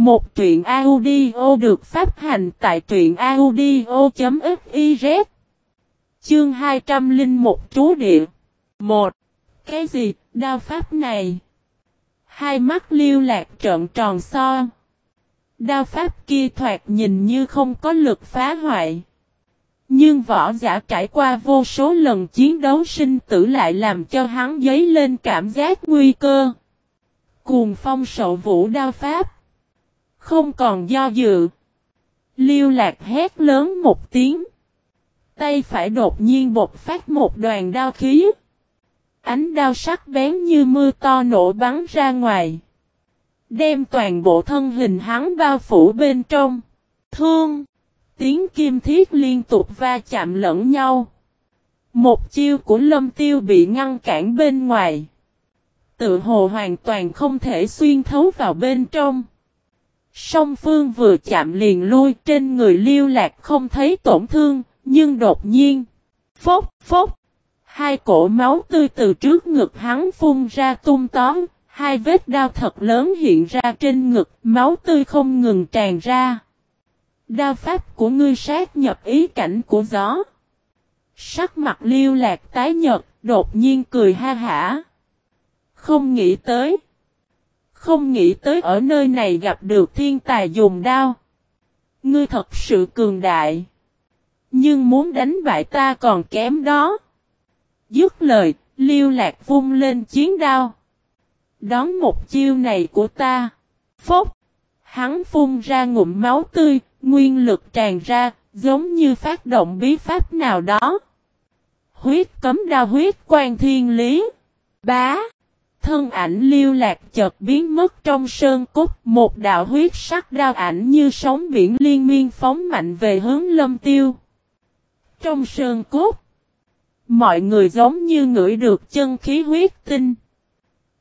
Một truyện audio được phát hành tại truyện audio.fiz Chương 201 Trú Địa 1. Cái gì, đao pháp này? Hai mắt liêu lạc trợn tròn so. Đao pháp kia thoạt nhìn như không có lực phá hoại. Nhưng võ giả trải qua vô số lần chiến đấu sinh tử lại làm cho hắn dấy lên cảm giác nguy cơ. Cuồng phong sậu vũ đao pháp. Không còn do dự. Liêu lạc hét lớn một tiếng. Tay phải đột nhiên bột phát một đoàn đao khí. Ánh đao sắc bén như mưa to nổ bắn ra ngoài. Đem toàn bộ thân hình hắn bao phủ bên trong. Thương. Tiếng kim thiết liên tục va chạm lẫn nhau. Một chiêu của lâm tiêu bị ngăn cản bên ngoài. Tự hồ hoàn toàn không thể xuyên thấu vào bên trong. Song phương vừa chạm liền lui trên người liêu lạc không thấy tổn thương, nhưng đột nhiên. Phốc, phốc. Hai cổ máu tươi từ trước ngực hắn phun ra tung tóm, hai vết đao thật lớn hiện ra trên ngực, máu tươi không ngừng tràn ra. Đao pháp của ngươi sát nhập ý cảnh của gió. Sắc mặt liêu lạc tái nhật, đột nhiên cười ha hả. Không nghĩ tới. Không nghĩ tới ở nơi này gặp được thiên tài dùng đao. Ngươi thật sự cường đại. Nhưng muốn đánh bại ta còn kém đó. Dứt lời, liêu lạc vung lên chiến đao. Đón một chiêu này của ta. Phốc. Hắn phun ra ngụm máu tươi, nguyên lực tràn ra, giống như phát động bí pháp nào đó. Huyết cấm đao huyết quan thiên lý. Bá. Thân ảnh liêu lạc chợt biến mất trong sơn cốt, một đạo huyết sắc đao ảnh như sóng biển liên miên phóng mạnh về hướng lâm tiêu. Trong sơn cốt, mọi người giống như ngửi được chân khí huyết tinh.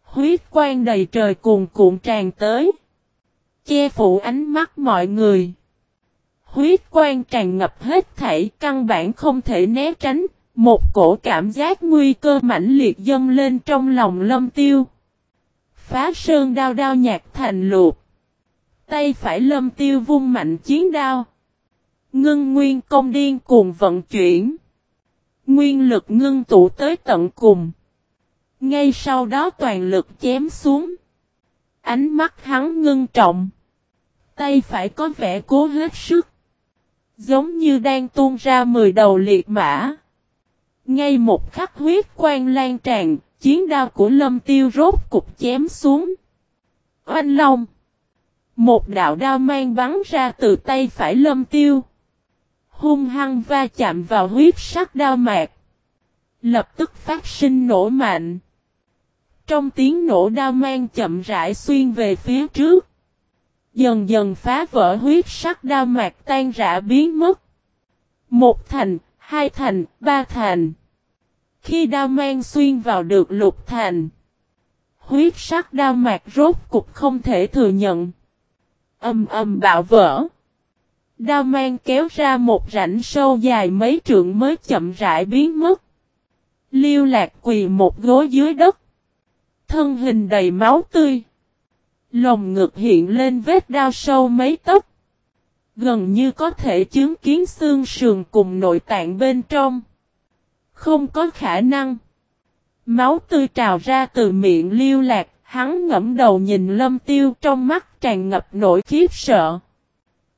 Huyết quang đầy trời cuồn cuộn tràn tới. Che phủ ánh mắt mọi người. Huyết quang tràn ngập hết thảy căn bản không thể né tránh. Một cổ cảm giác nguy cơ mãnh liệt dâng lên trong lòng lâm tiêu. Phá sơn đao đao nhạt thành luộc. Tay phải lâm tiêu vung mạnh chiến đao. Ngưng nguyên công điên cuồng vận chuyển. Nguyên lực ngưng tụ tới tận cùng. Ngay sau đó toàn lực chém xuống. Ánh mắt hắn ngưng trọng. Tay phải có vẻ cố hết sức. Giống như đang tuôn ra mười đầu liệt mã. Ngay một khắc huyết quang lan tràn, chiến đao của lâm tiêu rốt cục chém xuống. Oanh long. Một đạo đao mang bắn ra từ tay phải lâm tiêu. Hung hăng va chạm vào huyết sắc đao mạc. Lập tức phát sinh nổ mạnh. Trong tiếng nổ đao mang chậm rãi xuyên về phía trước. Dần dần phá vỡ huyết sắc đao mạc tan rã biến mất. Một thành, hai thành, ba thành. Khi đao mang xuyên vào được lục thành. Huyết sắc đao mạc rốt cục không thể thừa nhận. Âm âm bạo vỡ. Đao mang kéo ra một rãnh sâu dài mấy trượng mới chậm rãi biến mất. Liêu lạc quỳ một gối dưới đất. Thân hình đầy máu tươi. Lồng ngực hiện lên vết đao sâu mấy tấc. Gần như có thể chứng kiến xương sườn cùng nội tạng bên trong. Không có khả năng. Máu tươi trào ra từ miệng liêu lạc, hắn ngẫm đầu nhìn lâm tiêu trong mắt tràn ngập nỗi khiếp sợ.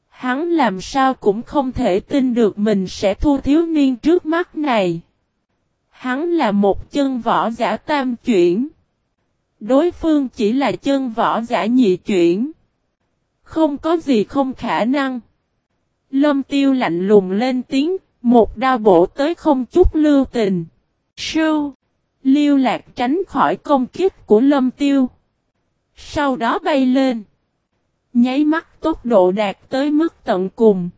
Hắn làm sao cũng không thể tin được mình sẽ thua thiếu niên trước mắt này. Hắn là một chân võ giả tam chuyển. Đối phương chỉ là chân võ giả nhị chuyển. Không có gì không khả năng. Lâm tiêu lạnh lùng lên tiếng, một đao bổ tới không chút lưu tình. Sưu! Liêu lạc tránh khỏi công kiếp của lâm tiêu. Sau đó bay lên. Nháy mắt tốc độ đạt tới mức tận cùng.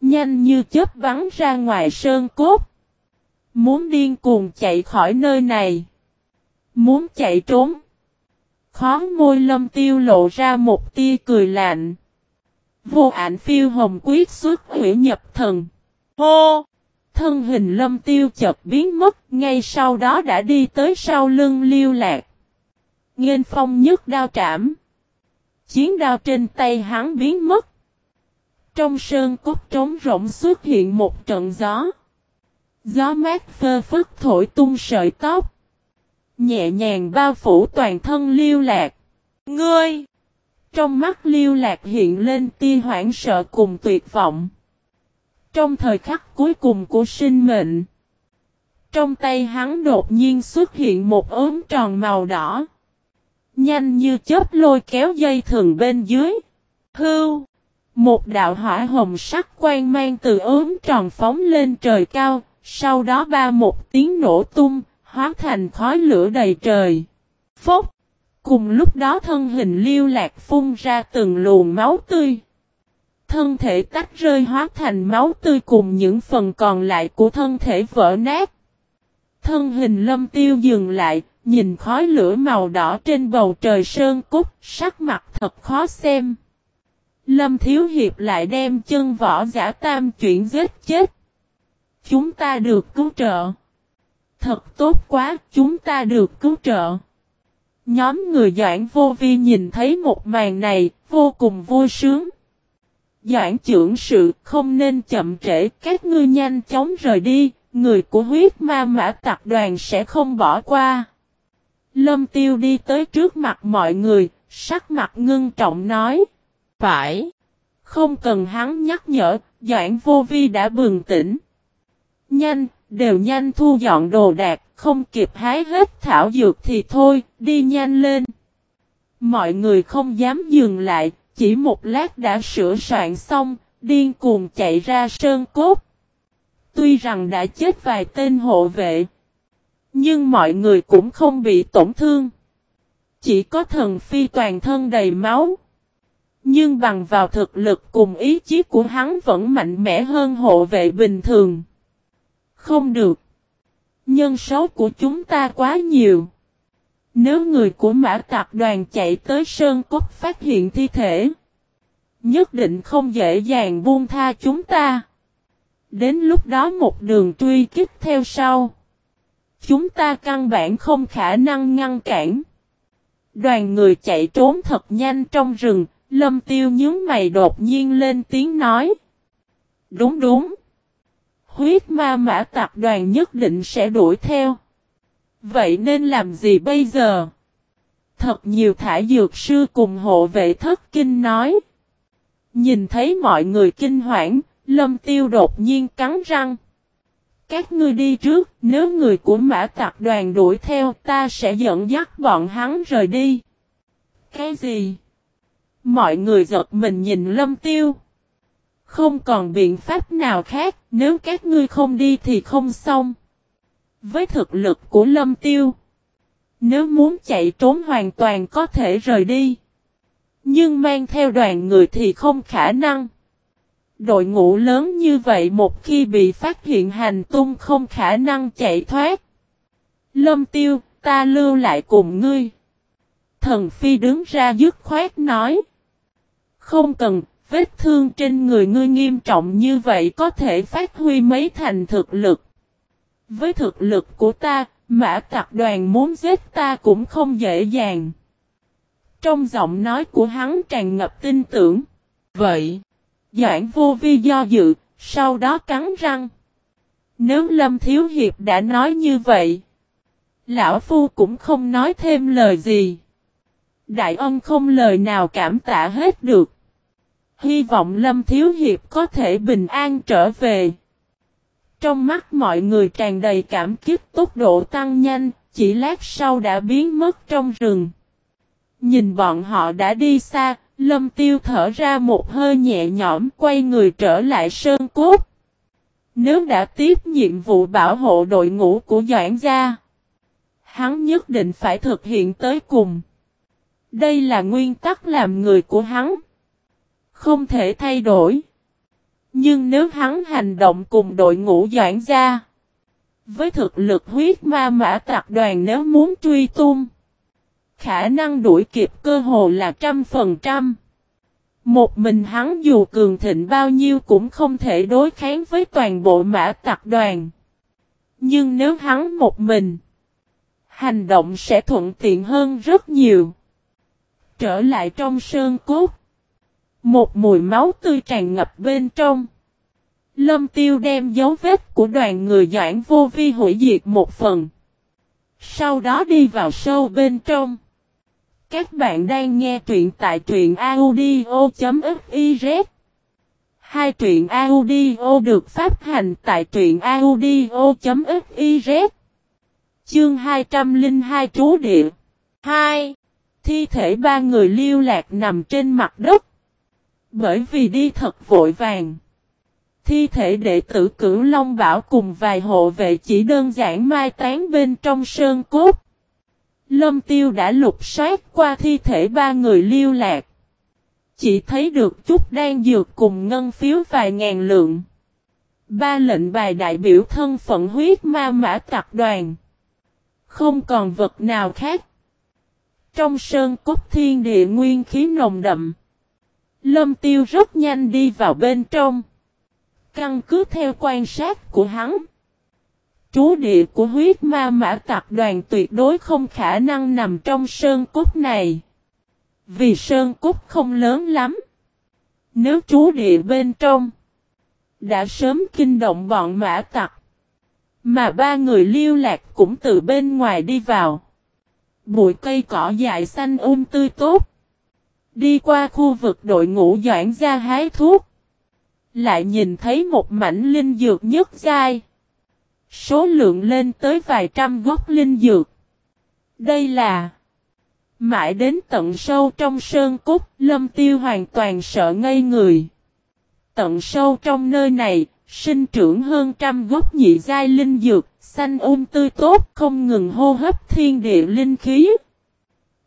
Nhanh như chớp bắn ra ngoài sơn cốt. Muốn điên cuồng chạy khỏi nơi này. Muốn chạy trốn. Khó môi lâm tiêu lộ ra một tia cười lạnh. Vô ảnh phiêu hồng quyết xuất hủy nhập thần. Hô! Thân hình lâm tiêu chợt biến mất, ngay sau đó đã đi tới sau lưng liêu lạc. Nghênh phong nhất đao trảm. chiến đao trên tay hắn biến mất. Trong sơn cốt trống rộng xuất hiện một trận gió. Gió mát phơ phất thổi tung sợi tóc. Nhẹ nhàng bao phủ toàn thân liêu lạc. Ngươi! Trong mắt liêu lạc hiện lên tia hoảng sợ cùng tuyệt vọng. Trong thời khắc cuối cùng của sinh mệnh. Trong tay hắn đột nhiên xuất hiện một ốm tròn màu đỏ. Nhanh như chớp lôi kéo dây thừng bên dưới. Hưu! Một đạo hỏa hồng sắc quang mang từ ốm tròn phóng lên trời cao, sau đó ba một tiếng nổ tung, hóa thành khói lửa đầy trời. Phốc! Cùng lúc đó thân hình liêu lạc phun ra từng luồng máu tươi. Thân thể tách rơi hóa thành máu tươi cùng những phần còn lại của thân thể vỡ nát. Thân hình lâm tiêu dừng lại, nhìn khói lửa màu đỏ trên bầu trời sơn cúc, sắc mặt thật khó xem. Lâm Thiếu Hiệp lại đem chân võ giả tam chuyển giết chết. Chúng ta được cứu trợ. Thật tốt quá, chúng ta được cứu trợ. Nhóm người Doãn Vô Vi nhìn thấy một màn này, vô cùng vui sướng. Doãn trưởng sự không nên chậm trễ, các ngươi nhanh chóng rời đi, người của huyết ma mã tặc đoàn sẽ không bỏ qua. Lâm Tiêu đi tới trước mặt mọi người, sắc mặt ngưng trọng nói. Phải. Không cần hắn nhắc nhở, Doãn Vô Vi đã bừng tỉnh. Nhanh, đều nhanh thu dọn đồ đạc, không kịp hái hết thảo dược thì thôi, đi nhanh lên. Mọi người không dám dừng lại, chỉ một lát đã sửa soạn xong, điên cuồng chạy ra sơn cốt. Tuy rằng đã chết vài tên hộ vệ, nhưng mọi người cũng không bị tổn thương. Chỉ có thần phi toàn thân đầy máu. Nhưng bằng vào thực lực cùng ý chí của hắn vẫn mạnh mẽ hơn hộ vệ bình thường. Không được. Nhân số của chúng ta quá nhiều. Nếu người của mã tạc đoàn chạy tới Sơn Cốt phát hiện thi thể. Nhất định không dễ dàng buông tha chúng ta. Đến lúc đó một đường truy kích theo sau. Chúng ta căn bản không khả năng ngăn cản. Đoàn người chạy trốn thật nhanh trong rừng, lâm tiêu nhướng mày đột nhiên lên tiếng nói. Đúng đúng. Huyết ma mã tạc đoàn nhất định sẽ đuổi theo. Vậy nên làm gì bây giờ? Thật nhiều thả dược sư cùng hộ vệ thất kinh nói. Nhìn thấy mọi người kinh hoảng, lâm tiêu đột nhiên cắn răng. Các ngươi đi trước, nếu người của mã tạc đoàn đuổi theo ta sẽ dẫn dắt bọn hắn rời đi. Cái gì? Mọi người giật mình nhìn lâm tiêu. Không còn biện pháp nào khác, nếu các ngươi không đi thì không xong. Với thực lực của lâm tiêu, nếu muốn chạy trốn hoàn toàn có thể rời đi. Nhưng mang theo đoàn người thì không khả năng. Đội ngũ lớn như vậy một khi bị phát hiện hành tung không khả năng chạy thoát. Lâm tiêu, ta lưu lại cùng ngươi. Thần Phi đứng ra dứt khoát nói. Không cần, vết thương trên người ngươi nghiêm trọng như vậy có thể phát huy mấy thành thực lực. Với thực lực của ta, mã tặc đoàn muốn giết ta cũng không dễ dàng. Trong giọng nói của hắn tràn ngập tin tưởng. Vậy, Doãn vô vi do dự, sau đó cắn răng. Nếu Lâm Thiếu Hiệp đã nói như vậy, Lão Phu cũng không nói thêm lời gì. Đại ân không lời nào cảm tạ hết được. Hy vọng Lâm Thiếu Hiệp có thể bình an trở về. Trong mắt mọi người tràn đầy cảm kích tốc độ tăng nhanh, chỉ lát sau đã biến mất trong rừng. Nhìn bọn họ đã đi xa, Lâm Tiêu thở ra một hơi nhẹ nhõm quay người trở lại sơn cốt. Nếu đã tiếp nhiệm vụ bảo hộ đội ngũ của Doãn gia, hắn nhất định phải thực hiện tới cùng. Đây là nguyên tắc làm người của hắn. Không thể thay đổi. Nhưng nếu hắn hành động cùng đội ngũ Doãn gia, với thực lực huyết ma mã tạc đoàn nếu muốn truy tung, khả năng đuổi kịp cơ hồ là trăm phần trăm. Một mình hắn dù cường thịnh bao nhiêu cũng không thể đối kháng với toàn bộ mã tạc đoàn. Nhưng nếu hắn một mình, hành động sẽ thuận tiện hơn rất nhiều. Trở lại trong sơn cốt. Một mùi máu tươi tràn ngập bên trong. Lâm tiêu đem dấu vết của đoàn người doãn vô vi hủy diệt một phần. Sau đó đi vào sâu bên trong. Các bạn đang nghe truyện tại truyện audio.fiz Hai truyện audio được phát hành tại truyện audio.fiz Chương 202 Trú Địa 2. Thi thể ba người lưu lạc nằm trên mặt đất. Bởi vì đi thật vội vàng. Thi thể đệ tử cửu Long Bảo cùng vài hộ vệ chỉ đơn giản mai tán bên trong sơn cốt. Lâm Tiêu đã lục soát qua thi thể ba người lưu lạc. Chỉ thấy được chút đang dược cùng ngân phiếu vài ngàn lượng. Ba lệnh bài đại biểu thân phận huyết ma mã tặc đoàn. Không còn vật nào khác. Trong sơn cốt thiên địa nguyên khí nồng đậm. Lâm tiêu rất nhanh đi vào bên trong. Căn cứ theo quan sát của hắn. Chú địa của huyết ma mã tạc đoàn tuyệt đối không khả năng nằm trong sơn cốt này. Vì sơn cốt không lớn lắm. Nếu chú địa bên trong. Đã sớm kinh động bọn mã tặc. Mà ba người lưu lạc cũng từ bên ngoài đi vào. Bụi cây cỏ dại xanh um tươi tốt. Đi qua khu vực đội ngũ doãn ra hái thuốc. Lại nhìn thấy một mảnh linh dược nhất dai. Số lượng lên tới vài trăm gốc linh dược. Đây là... Mãi đến tận sâu trong sơn cốt, lâm tiêu hoàn toàn sợ ngây người. Tận sâu trong nơi này, sinh trưởng hơn trăm gốc nhị giai linh dược, xanh um tươi tốt, không ngừng hô hấp thiên địa linh khí.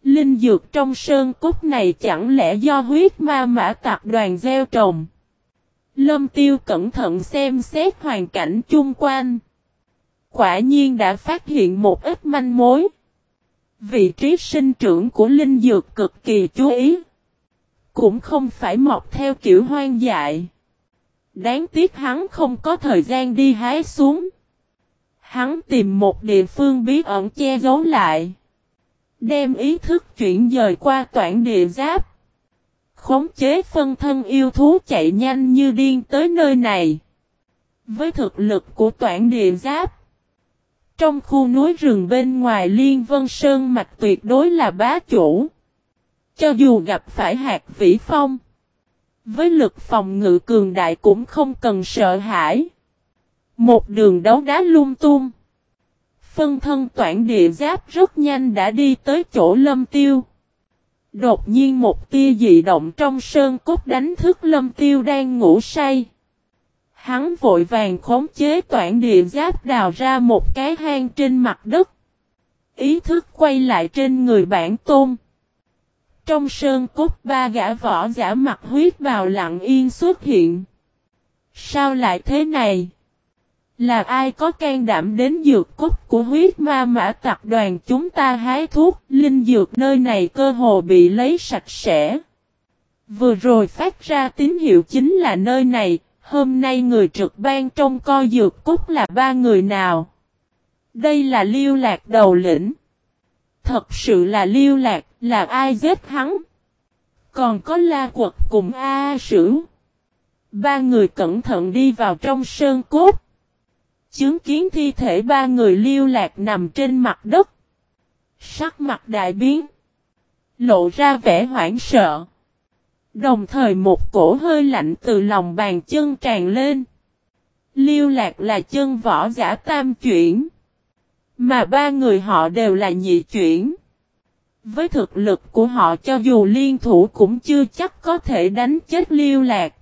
Linh dược trong sơn cốt này chẳng lẽ do huyết ma mã tạc đoàn gieo trồng. Lâm tiêu cẩn thận xem xét hoàn cảnh chung quanh. Quả nhiên đã phát hiện một ít manh mối. Vị trí sinh trưởng của linh dược cực kỳ chú ý. Cũng không phải mọc theo kiểu hoang dại. Đáng tiếc hắn không có thời gian đi hái xuống. Hắn tìm một địa phương bí ẩn che giấu lại. Đem ý thức chuyển dời qua toản địa giáp. Khống chế phân thân yêu thú chạy nhanh như điên tới nơi này. Với thực lực của toản địa giáp. Trong khu núi rừng bên ngoài Liên Vân Sơn mạch tuyệt đối là bá chủ. Cho dù gặp phải hạt vĩ phong. Với lực phòng ngự cường đại cũng không cần sợ hãi. Một đường đấu đá lung tung. Phân thân toản địa giáp rất nhanh đã đi tới chỗ lâm tiêu. Đột nhiên một tia dị động trong sơn cốt đánh thức lâm tiêu đang ngủ say. Hắn vội vàng khống chế toản địa giáp đào ra một cái hang trên mặt đất. Ý thức quay lại trên người bản tôn. Trong sơn cốt ba gã võ giả mặt huyết bào lặng yên xuất hiện. Sao lại thế này? Là ai có can đảm đến dược cốt của huyết ma mã tặc đoàn chúng ta hái thuốc, linh dược nơi này cơ hồ bị lấy sạch sẽ. Vừa rồi phát ra tín hiệu chính là nơi này, hôm nay người trực ban trong co dược cốt là ba người nào? Đây là liêu lạc đầu lĩnh. Thật sự là liêu lạc, là ai giết hắn? Còn có la quật cùng A, A Sử. Ba người cẩn thận đi vào trong sơn cốt. Chứng kiến thi thể ba người liêu lạc nằm trên mặt đất. Sắc mặt đại biến. Lộ ra vẻ hoảng sợ. Đồng thời một cổ hơi lạnh từ lòng bàn chân tràn lên. Liêu lạc là chân võ giả tam chuyển. Mà ba người họ đều là nhị chuyển. Với thực lực của họ cho dù liên thủ cũng chưa chắc có thể đánh chết liêu lạc.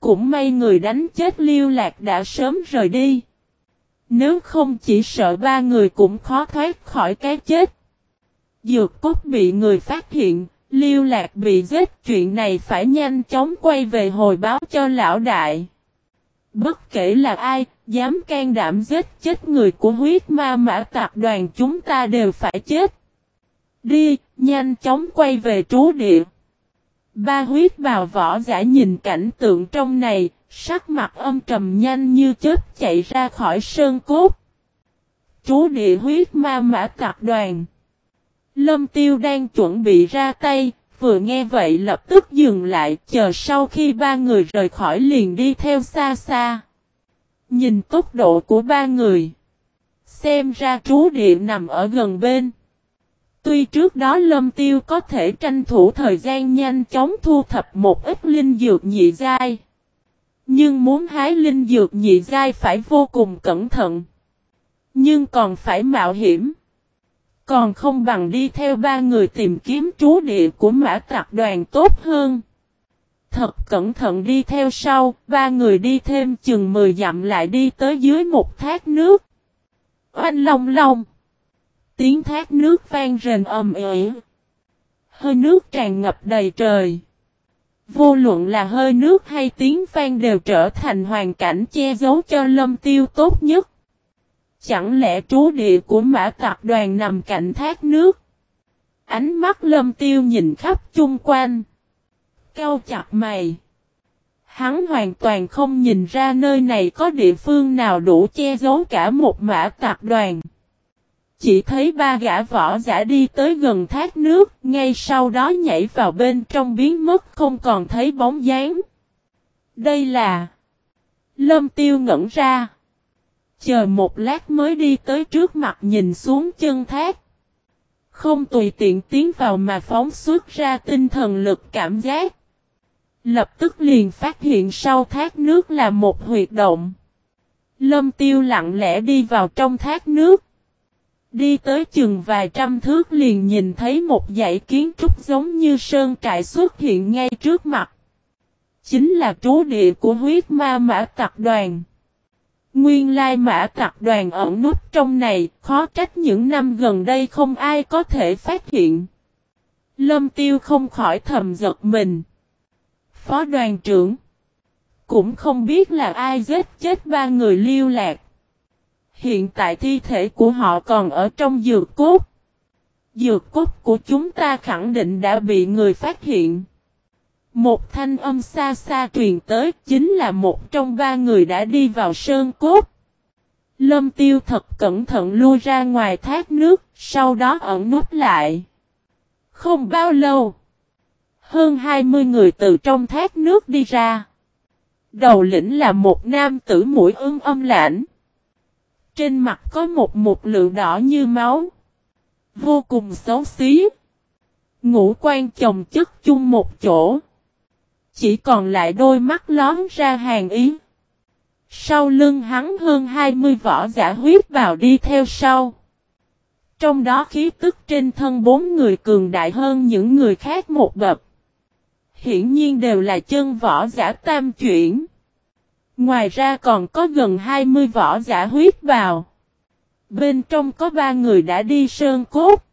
Cũng may người đánh chết liêu lạc đã sớm rời đi. Nếu không chỉ sợ ba người cũng khó thoát khỏi cái chết. Dược cốt bị người phát hiện, liêu lạc bị giết chuyện này phải nhanh chóng quay về hồi báo cho lão đại. Bất kể là ai, dám can đảm giết chết người của huyết ma mã tạc đoàn chúng ta đều phải chết. Đi, nhanh chóng quay về trú địa. Ba huyết bào võ giả nhìn cảnh tượng trong này, sắc mặt âm trầm nhanh như chết chạy ra khỏi sơn cốt. chú địa huyết ma mã tạc đoàn. Lâm tiêu đang chuẩn bị ra tay, vừa nghe vậy lập tức dừng lại chờ sau khi ba người rời khỏi liền đi theo xa xa. Nhìn tốc độ của ba người. Xem ra chú địa nằm ở gần bên. Tuy trước đó lâm tiêu có thể tranh thủ thời gian nhanh chóng thu thập một ít linh dược nhị giai. Nhưng muốn hái linh dược nhị giai phải vô cùng cẩn thận. Nhưng còn phải mạo hiểm. Còn không bằng đi theo ba người tìm kiếm trú địa của mã tạc đoàn tốt hơn. Thật cẩn thận đi theo sau, ba người đi thêm chừng 10 dặm lại đi tới dưới một thác nước. Oanh long long. Tiếng thác nước vang rền ầm ĩ. Hơi nước tràn ngập đầy trời. Vô luận là hơi nước hay tiếng vang đều trở thành hoàn cảnh che giấu cho lâm tiêu tốt nhất. Chẳng lẽ trú địa của mã tạc đoàn nằm cạnh thác nước? Ánh mắt lâm tiêu nhìn khắp chung quanh. Cao chặt mày. Hắn hoàn toàn không nhìn ra nơi này có địa phương nào đủ che giấu cả một mã tạc đoàn. Chỉ thấy ba gã võ giả đi tới gần thác nước, ngay sau đó nhảy vào bên trong biến mất không còn thấy bóng dáng. Đây là... Lâm tiêu ngẩn ra. Chờ một lát mới đi tới trước mặt nhìn xuống chân thác. Không tùy tiện tiến vào mà phóng xuất ra tinh thần lực cảm giác. Lập tức liền phát hiện sau thác nước là một huyệt động. Lâm tiêu lặng lẽ đi vào trong thác nước. Đi tới chừng vài trăm thước liền nhìn thấy một dãy kiến trúc giống như sơn trại xuất hiện ngay trước mặt. Chính là trú địa của huyết ma mã tặc đoàn. Nguyên lai mã tặc đoàn ẩn nút trong này, khó trách những năm gần đây không ai có thể phát hiện. Lâm tiêu không khỏi thầm giật mình. Phó đoàn trưởng. Cũng không biết là ai giết chết ba người lưu lạc. Hiện tại thi thể của họ còn ở trong dược cốt. Dược cốt của chúng ta khẳng định đã bị người phát hiện. Một thanh âm xa xa truyền tới chính là một trong ba người đã đi vào sơn cốt. Lâm tiêu thật cẩn thận lui ra ngoài thác nước, sau đó ẩn nút lại. Không bao lâu, hơn 20 người từ trong thác nước đi ra. Đầu lĩnh là một nam tử mũi ưng âm lãnh. Trên mặt có một một lượng đỏ như máu. Vô cùng xấu xí. Ngũ quan chồng chất chung một chỗ. Chỉ còn lại đôi mắt lón ra hàng ý. Sau lưng hắn hơn 20 võ giả huyết vào đi theo sau. Trong đó khí tức trên thân bốn người cường đại hơn những người khác một bậc. Hiển nhiên đều là chân võ giả tam chuyển. Ngoài ra còn có gần 20 võ giả huyết vào. Bên trong có ba người đã đi sơn cốt.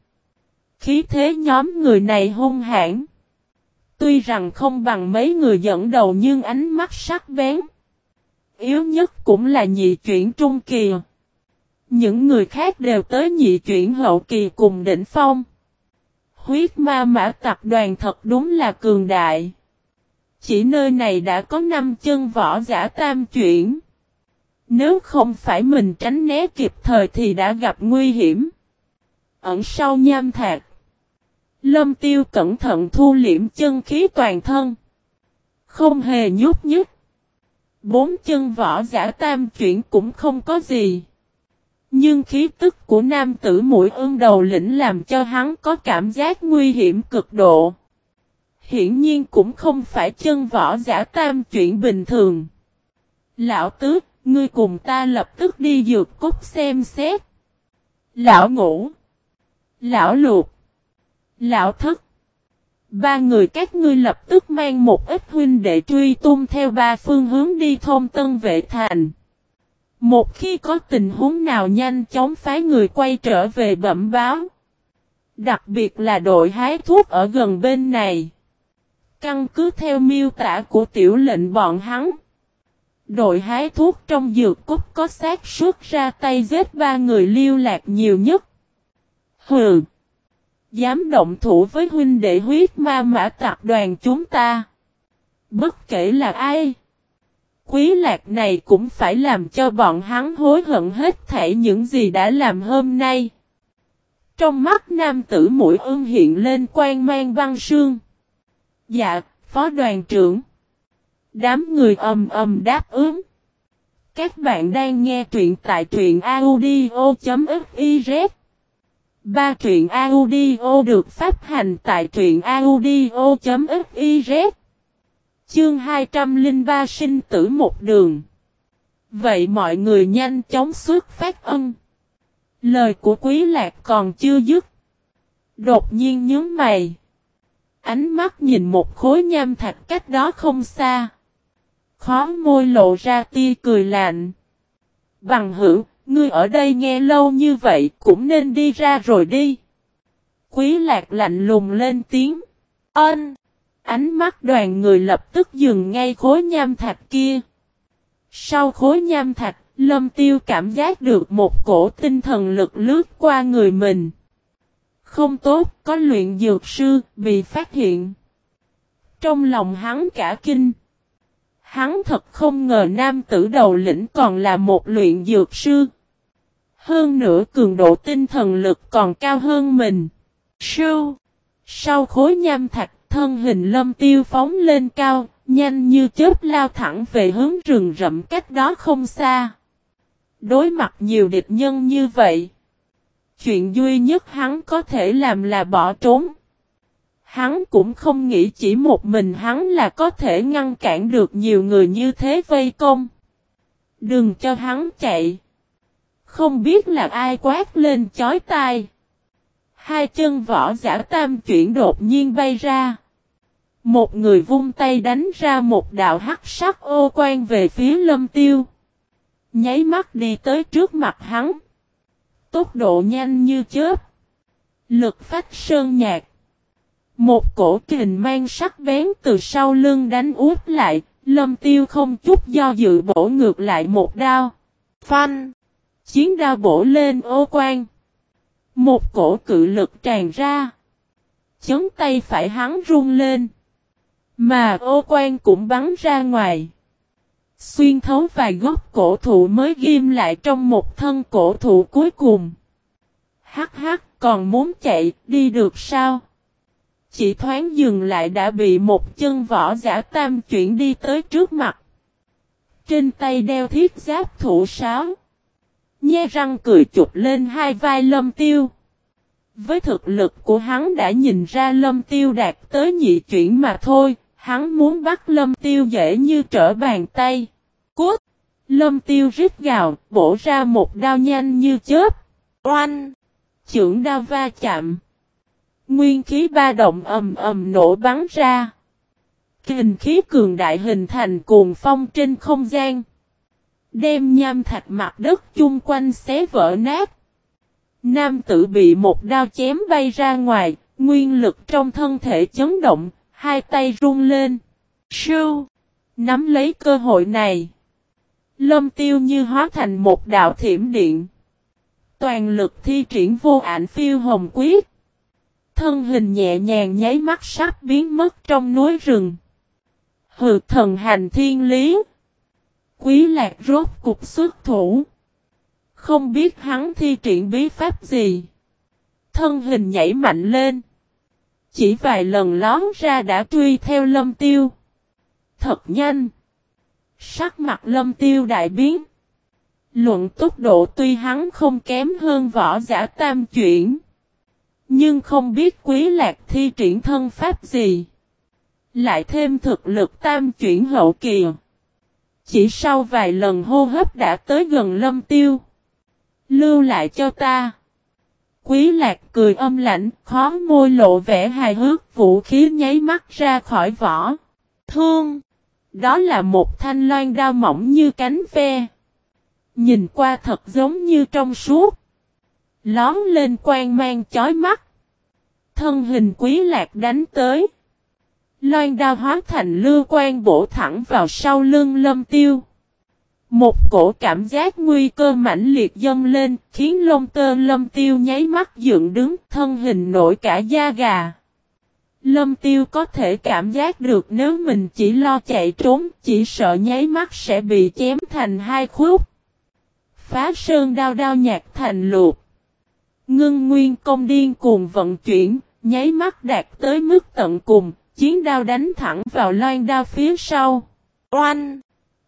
Khí thế nhóm người này hung hãn. Tuy rằng không bằng mấy người dẫn đầu nhưng ánh mắt sắc bén. Yếu nhất cũng là nhị chuyển trung kỳ. Những người khác đều tới nhị chuyển hậu kỳ cùng đỉnh phong. Huyết ma mã tập đoàn thật đúng là cường đại. Chỉ nơi này đã có năm chân võ giả tam chuyển. Nếu không phải mình tránh né kịp thời thì đã gặp nguy hiểm. Ẩn sau nham thạc. Lâm tiêu cẩn thận thu liễm chân khí toàn thân. Không hề nhút nhích. Bốn chân võ giả tam chuyển cũng không có gì. Nhưng khí tức của nam tử mũi ương đầu lĩnh làm cho hắn có cảm giác nguy hiểm cực độ. Hiển nhiên cũng không phải chân võ giả tam chuyển bình thường. Lão tứ, ngươi cùng ta lập tức đi dược cốt xem xét. Lão ngũ. Lão luộc. Lão thất. Ba người các ngươi lập tức mang một ít huynh đệ truy tung theo ba phương hướng đi thông tân vệ thành. Một khi có tình huống nào nhanh chóng phái người quay trở về bẩm báo. Đặc biệt là đội hái thuốc ở gần bên này. Căn cứ theo miêu tả của tiểu lệnh bọn hắn. Đội hái thuốc trong dược cúc có xác suốt ra tay giết ba người lưu lạc nhiều nhất. Hừ! Dám động thủ với huynh đệ huyết ma mã tạc đoàn chúng ta. Bất kể là ai. Quý lạc này cũng phải làm cho bọn hắn hối hận hết thảy những gì đã làm hôm nay. Trong mắt nam tử mũi ương hiện lên quan mang băng sương. Dạ, phó đoàn trưởng. Đám người ầm ầm đáp ứng. Các bạn đang nghe truyện tại truyện audio.fiz. Ba truyện audio được phát hành tại truyện audio.fiz. Chương 203 sinh tử một đường. Vậy mọi người nhanh chóng xuất phát ân. Lời của quý lạc còn chưa dứt. Đột nhiên nhớ mày. Ánh mắt nhìn một khối nham thạch cách đó không xa. Khó môi lộ ra tia cười lạnh. Bằng hữu, ngươi ở đây nghe lâu như vậy cũng nên đi ra rồi đi. Quý lạc lạnh lùng lên tiếng. Ân! Ánh mắt đoàn người lập tức dừng ngay khối nham thạch kia. Sau khối nham thạch, Lâm Tiêu cảm giác được một cổ tinh thần lực lướt qua người mình. Không tốt, có luyện dược sư, bị phát hiện. Trong lòng hắn cả kinh. Hắn thật không ngờ nam tử đầu lĩnh còn là một luyện dược sư. Hơn nữa cường độ tinh thần lực còn cao hơn mình. Sư. Sau khối nham thạch thân hình lâm tiêu phóng lên cao, nhanh như chớp lao thẳng về hướng rừng rậm cách đó không xa. Đối mặt nhiều địch nhân như vậy. Chuyện duy nhất hắn có thể làm là bỏ trốn. Hắn cũng không nghĩ chỉ một mình hắn là có thể ngăn cản được nhiều người như thế vây công. Đừng cho hắn chạy. Không biết là ai quát lên chói tai. Hai chân võ giả tam chuyển đột nhiên bay ra. Một người vung tay đánh ra một đạo hắc sắc ô quan về phía lâm tiêu. Nháy mắt đi tới trước mặt hắn. Tốc độ nhanh như chớp. Lực phách sơn nhạc. Một cổ kình mang sắc bén từ sau lưng đánh úp lại, lâm tiêu không chút do dự bổ ngược lại một đao. Phanh! Chiến đao bổ lên ô quan. Một cổ cự lực tràn ra. Chấn tay phải hắn run lên. Mà ô quan cũng bắn ra ngoài. Xuyên thấu vài gốc cổ thụ mới ghim lại trong một thân cổ thụ cuối cùng. Hắc hắc còn muốn chạy đi được sao? Chỉ thoáng dừng lại đã bị một chân võ giả tam chuyển đi tới trước mặt. Trên tay đeo thiết giáp thủ sáo. Nhe răng cười chụp lên hai vai lâm tiêu. Với thực lực của hắn đã nhìn ra lâm tiêu đạt tới nhị chuyển mà thôi, hắn muốn bắt lâm tiêu dễ như trở bàn tay. Cút! Lâm tiêu rít gào, bổ ra một đao nhanh như chớp. Oanh! Chưởng đao va chạm. Nguyên khí ba động ầm ầm nổ bắn ra. Kình khí cường đại hình thành cuồng phong trên không gian. Đem nham thạch mặt đất chung quanh xé vỡ nát. Nam tử bị một đao chém bay ra ngoài, nguyên lực trong thân thể chấn động, hai tay run lên. Sưu! Nắm lấy cơ hội này. Lâm tiêu như hóa thành một đạo thiểm điện. Toàn lực thi triển vô ảnh phiêu hồng quyết. Thân hình nhẹ nhàng nháy mắt sắp biến mất trong núi rừng. Hừ thần hành thiên lý. Quý lạc rốt cục xuất thủ. Không biết hắn thi triển bí pháp gì. Thân hình nhảy mạnh lên. Chỉ vài lần lón ra đã truy theo lâm tiêu. Thật nhanh. Sắc mặt lâm tiêu đại biến. Luận tốc độ tuy hắn không kém hơn võ giả tam chuyển. Nhưng không biết quý lạc thi triển thân pháp gì. Lại thêm thực lực tam chuyển hậu kỳ. Chỉ sau vài lần hô hấp đã tới gần lâm tiêu. Lưu lại cho ta. Quý lạc cười âm lạnh, khó môi lộ vẻ hài hước vũ khí nháy mắt ra khỏi vỏ. Thương! Đó là một thanh loan đao mỏng như cánh ve. Nhìn qua thật giống như trong suốt. Lón lên quang mang chói mắt. Thân hình quý lạc đánh tới. Loan đao hóa thành lưu quang bổ thẳng vào sau lưng lâm tiêu. Một cổ cảm giác nguy cơ mãnh liệt dâng lên, khiến lông tơ lâm tiêu nháy mắt dựng đứng, thân hình nổi cả da gà. Lâm tiêu có thể cảm giác được nếu mình chỉ lo chạy trốn, chỉ sợ nháy mắt sẽ bị chém thành hai khúc. Phá sơn đao đao nhạc thành luộc. Ngưng nguyên công điên cuồng vận chuyển, nháy mắt đạt tới mức tận cùng, chiến đao đánh thẳng vào loan đao phía sau. Oanh!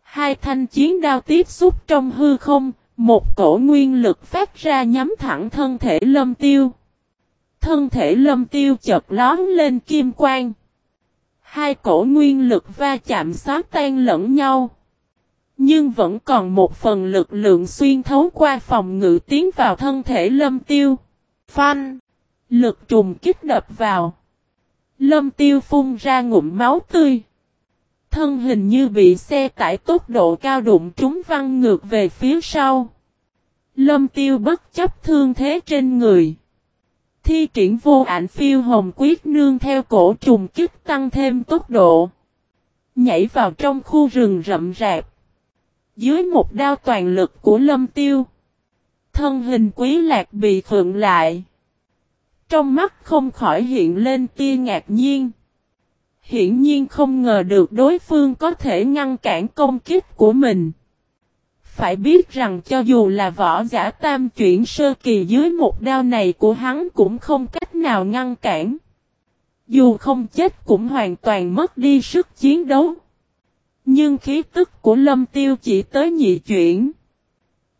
Hai thanh chiến đao tiếp xúc trong hư không, một cổ nguyên lực phát ra nhắm thẳng thân thể lâm tiêu. Thân thể lâm tiêu chợt lón lên kim quang. Hai cổ nguyên lực va chạm xóa tan lẫn nhau. Nhưng vẫn còn một phần lực lượng xuyên thấu qua phòng ngự tiến vào thân thể lâm tiêu. Phanh! Lực trùng kích đập vào. Lâm tiêu phun ra ngụm máu tươi. Thân hình như bị xe tải tốc độ cao đụng trúng văng ngược về phía sau. Lâm tiêu bất chấp thương thế trên người. Thi triển vô ảnh phiêu hồng quyết nương theo cổ trùng kích tăng thêm tốc độ. Nhảy vào trong khu rừng rậm rạp. Dưới một đao toàn lực của lâm tiêu. Thân hình quý lạc bị khượng lại. Trong mắt không khỏi hiện lên tia ngạc nhiên. Hiển nhiên không ngờ được đối phương có thể ngăn cản công kích của mình. Phải biết rằng cho dù là võ giả tam chuyển sơ kỳ dưới một đao này của hắn cũng không cách nào ngăn cản. Dù không chết cũng hoàn toàn mất đi sức chiến đấu. Nhưng khí tức của lâm tiêu chỉ tới nhị chuyển.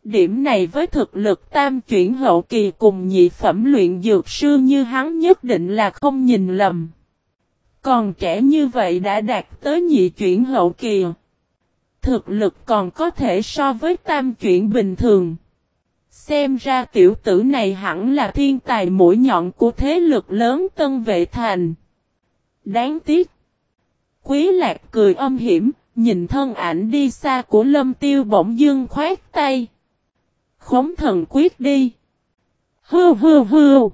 Điểm này với thực lực tam chuyển hậu kỳ cùng nhị phẩm luyện dược sư như hắn nhất định là không nhìn lầm. Còn trẻ như vậy đã đạt tới nhị chuyển hậu kỳ. Thực lực còn có thể so với tam chuyển bình thường. Xem ra tiểu tử này hẳn là thiên tài mũi nhọn của thế lực lớn Tân Vệ Thành. Đáng tiếc. Quý lạc cười âm hiểm, nhìn thân ảnh đi xa của lâm tiêu bỗng dưng khoát tay. Khống thần quyết đi. Hư hư hư.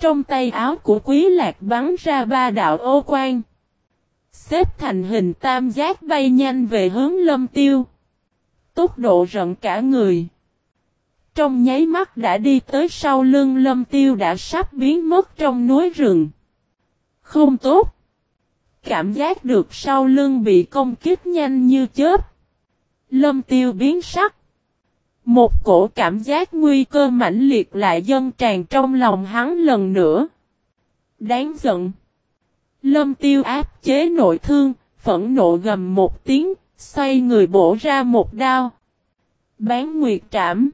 Trong tay áo của quý lạc bắn ra ba đạo ô quan. Xếp thành hình tam giác bay nhanh về hướng lâm tiêu. Tốc độ rận cả người. Trong nháy mắt đã đi tới sau lưng lâm tiêu đã sắp biến mất trong núi rừng. Không tốt. Cảm giác được sau lưng bị công kích nhanh như chớp. Lâm tiêu biến sắc. Một cổ cảm giác nguy cơ mãnh liệt lại dâng tràn trong lòng hắn lần nữa. Đáng giận. Lâm tiêu áp chế nội thương, phẫn nộ gầm một tiếng, xoay người bổ ra một đao. Bán nguyệt trảm.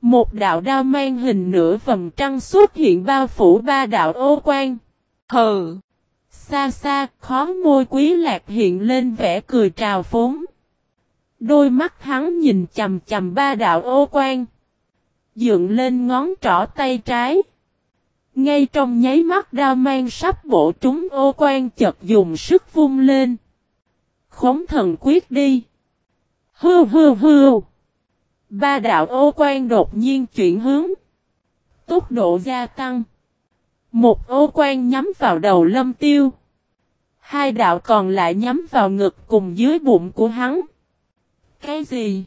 Một đạo đao mang hình nửa vầng trăng xuất hiện bao phủ ba đạo ô quan. Hờ! Xa xa, khó môi quý lạc hiện lên vẻ cười trào phúng. Đôi mắt hắn nhìn chầm chầm ba đạo ô quan. Dựng lên ngón trỏ tay trái. Ngay trong nháy mắt đao mang sắp bổ trúng ô quan chật dùng sức vung lên. Khống thần quyết đi. Hư hư hư. Ba đạo ô quan đột nhiên chuyển hướng. Tốc độ gia tăng. Một ô quan nhắm vào đầu lâm tiêu. Hai đạo còn lại nhắm vào ngực cùng dưới bụng của hắn. Cái gì?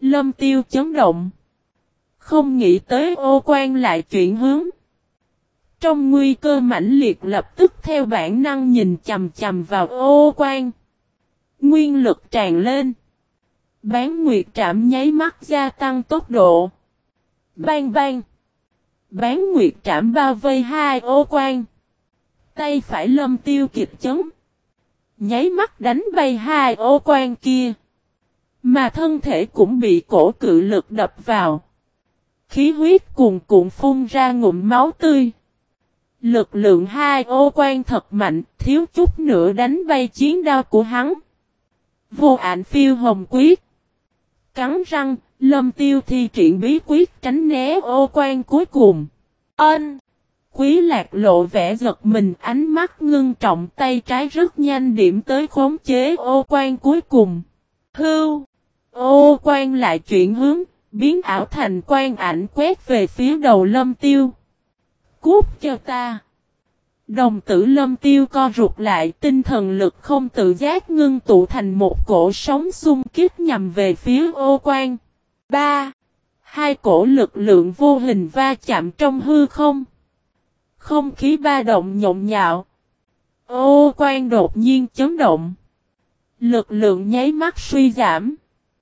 Lâm tiêu chấn động. Không nghĩ tới ô quan lại chuyển hướng. Trong nguy cơ mãnh liệt lập tức theo bản năng nhìn chầm chầm vào ô quan. Nguyên lực tràn lên. Bán nguyệt trạm nháy mắt gia tăng tốc độ. Bang bang. Bán nguyệt trạm bao vây hai ô quan. Tay phải lâm tiêu kịp chấn. Nháy mắt đánh bay hai ô quan kia. Mà thân thể cũng bị cổ cự lực đập vào. Khí huyết cuồn cuộn phun ra ngụm máu tươi. Lực lượng hai ô quan thật mạnh, thiếu chút nữa đánh bay chiến đao của hắn. Vô ảnh phiêu hồng quyết. Cắn răng, lâm tiêu thi triển bí quyết tránh né ô quan cuối cùng. Ân! Quý lạc lộ vẻ giật mình ánh mắt ngưng trọng tay trái rất nhanh điểm tới khống chế ô quan cuối cùng. Hưu! Ô quan lại chuyển hướng, biến ảo thành quan ảnh quét về phía đầu lâm tiêu. Cút cho ta! Đồng tử lâm tiêu co rụt lại tinh thần lực không tự giác ngưng tụ thành một cổ sóng xung kích nhằm về phía ô quan. 3. Hai cổ lực lượng vô hình va chạm trong hư không. Không khí ba động nhộn nhạo. Ô quan đột nhiên chấn động. Lực lượng nháy mắt suy giảm.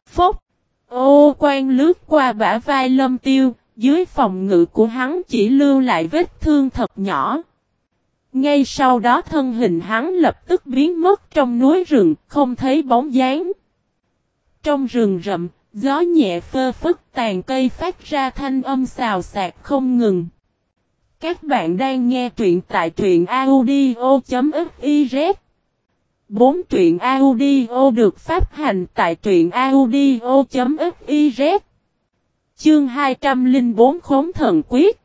Phốc. Ô quan lướt qua bả vai lâm tiêu, dưới phòng ngự của hắn chỉ lưu lại vết thương thật nhỏ. Ngay sau đó thân hình hắn lập tức biến mất trong núi rừng, không thấy bóng dáng. Trong rừng rậm, gió nhẹ phơ phất tàn cây phát ra thanh âm xào xạc không ngừng. Các bạn đang nghe truyện tại truyện audio.fif 4 truyện audio được phát hành tại truyện audio.fiz Chương 204 Khốn Thần Quyết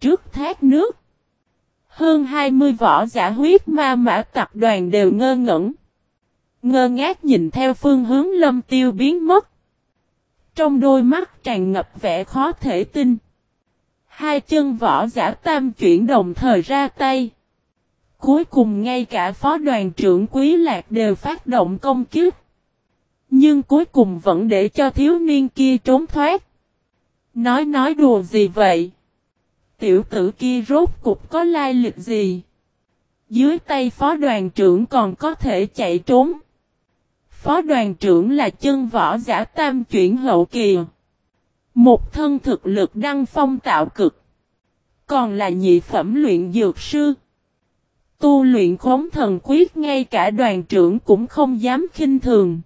Trước thác nước, Hơn 20 võ giả huyết ma mã tập đoàn đều ngơ ngẩn. Ngơ ngác nhìn theo phương hướng lâm tiêu biến mất. Trong đôi mắt tràn ngập vẻ khó thể tin. Hai chân võ giả tam chuyển đồng thời ra tay. Cuối cùng ngay cả phó đoàn trưởng Quý Lạc đều phát động công kiếp. Nhưng cuối cùng vẫn để cho thiếu niên kia trốn thoát. Nói nói đùa gì vậy? Tiểu tử kia rốt cục có lai lịch gì? Dưới tay phó đoàn trưởng còn có thể chạy trốn. Phó đoàn trưởng là chân võ giả tam chuyển hậu kỳ. Một thân thực lực đăng phong tạo cực. Còn là nhị phẩm luyện dược sư. Tu luyện khống thần quyết ngay cả đoàn trưởng cũng không dám khinh thường.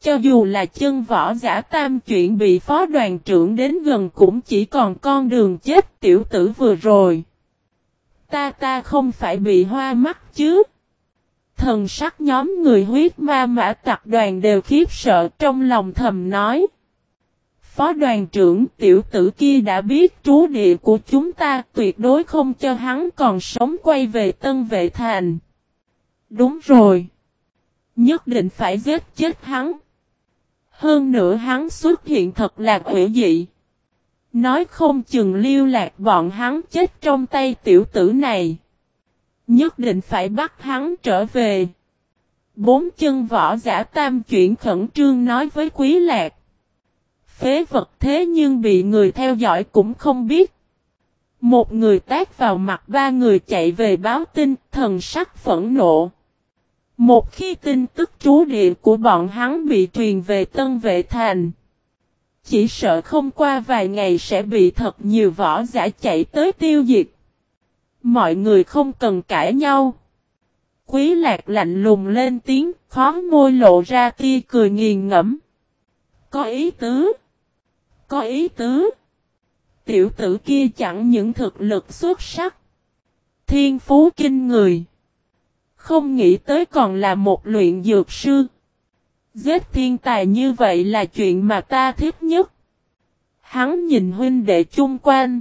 Cho dù là chân võ giả tam chuyện bị phó đoàn trưởng đến gần cũng chỉ còn con đường chết tiểu tử vừa rồi. Ta ta không phải bị hoa mắt chứ. Thần sắc nhóm người huyết ma mã tặc đoàn đều khiếp sợ trong lòng thầm nói. Phó đoàn trưởng tiểu tử kia đã biết trú địa của chúng ta, tuyệt đối không cho hắn còn sống quay về tân vệ thành. Đúng rồi. Nhất định phải giết chết hắn. Hơn nữa hắn xuất hiện thật là quỷ dị. Nói không chừng lưu lạc bọn hắn chết trong tay tiểu tử này. Nhất định phải bắt hắn trở về. Bốn chân võ giả tam chuyển khẩn trương nói với quý lạc. Phế vật thế nhưng bị người theo dõi cũng không biết. Một người tác vào mặt ba người chạy về báo tin, thần sắc phẫn nộ. Một khi tin tức trú địa của bọn hắn bị truyền về Tân Vệ Thành, chỉ sợ không qua vài ngày sẽ bị thật nhiều võ giả chạy tới tiêu diệt. Mọi người không cần cãi nhau. Quý lạc lạnh lùng lên tiếng, khó môi lộ ra tia cười nghiền ngẫm. Có ý tứ. Có ý tứ. Tiểu tử kia chẳng những thực lực xuất sắc. Thiên phú kinh người. Không nghĩ tới còn là một luyện dược sư. Giết thiên tài như vậy là chuyện mà ta thích nhất. Hắn nhìn huynh đệ chung quanh.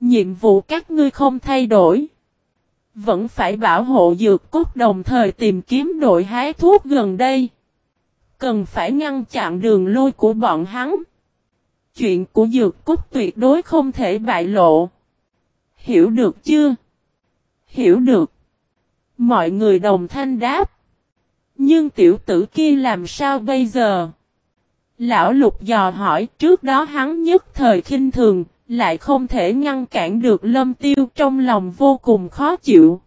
Nhiệm vụ các ngươi không thay đổi. Vẫn phải bảo hộ dược cốt đồng thời tìm kiếm đội hái thuốc gần đây. Cần phải ngăn chặn đường lôi của bọn hắn. Chuyện của dược cốt tuyệt đối không thể bại lộ. Hiểu được chưa? Hiểu được. Mọi người đồng thanh đáp. Nhưng tiểu tử kia làm sao bây giờ? Lão lục dò hỏi trước đó hắn nhất thời khinh thường, lại không thể ngăn cản được lâm tiêu trong lòng vô cùng khó chịu.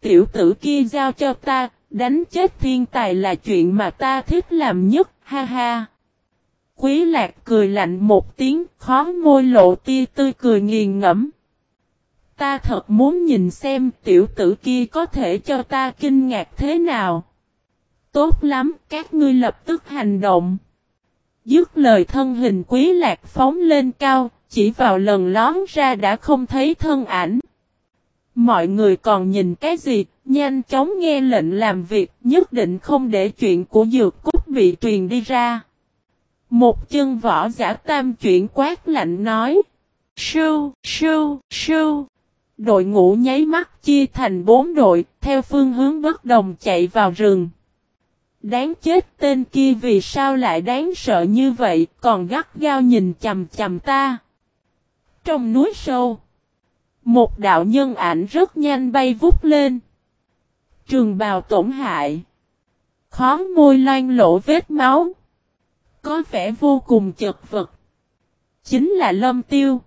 Tiểu tử kia giao cho ta, đánh chết thiên tài là chuyện mà ta thích làm nhất, ha ha. Quý lạc cười lạnh một tiếng, khó môi lộ tia tươi cười nghiền ngẫm. Ta thật muốn nhìn xem tiểu tử kia có thể cho ta kinh ngạc thế nào. Tốt lắm, các ngươi lập tức hành động. Dứt lời thân hình quý lạc phóng lên cao, chỉ vào lần lón ra đã không thấy thân ảnh. Mọi người còn nhìn cái gì, nhanh chóng nghe lệnh làm việc, nhất định không để chuyện của dược cúc bị truyền đi ra. Một chân võ giả tam chuyển quát lạnh nói. Sưu, sưu, sưu. Đội ngũ nháy mắt chia thành bốn đội, theo phương hướng bất đồng chạy vào rừng. Đáng chết tên kia vì sao lại đáng sợ như vậy, còn gắt gao nhìn chầm chầm ta. Trong núi sâu, một đạo nhân ảnh rất nhanh bay vút lên. Trường bào tổn hại. Khóng môi loan lộ vết máu. Có vẻ vô cùng chật vật. Chính là lâm tiêu.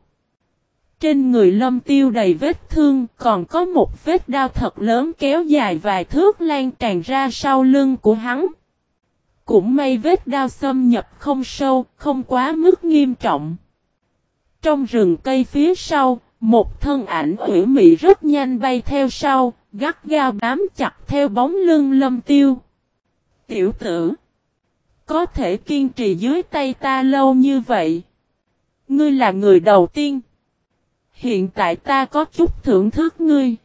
Trên người lâm tiêu đầy vết thương, còn có một vết đao thật lớn kéo dài vài thước lan tràn ra sau lưng của hắn. Cũng may vết đao xâm nhập không sâu, không quá mức nghiêm trọng. Trong rừng cây phía sau, một thân ảnh ủy mị rất nhanh bay theo sau, gắt gao bám chặt theo bóng lưng lâm tiêu. Tiểu tử, có thể kiên trì dưới tay ta lâu như vậy. Ngươi là người đầu tiên. Hiện tại ta có chút thưởng thức ngươi.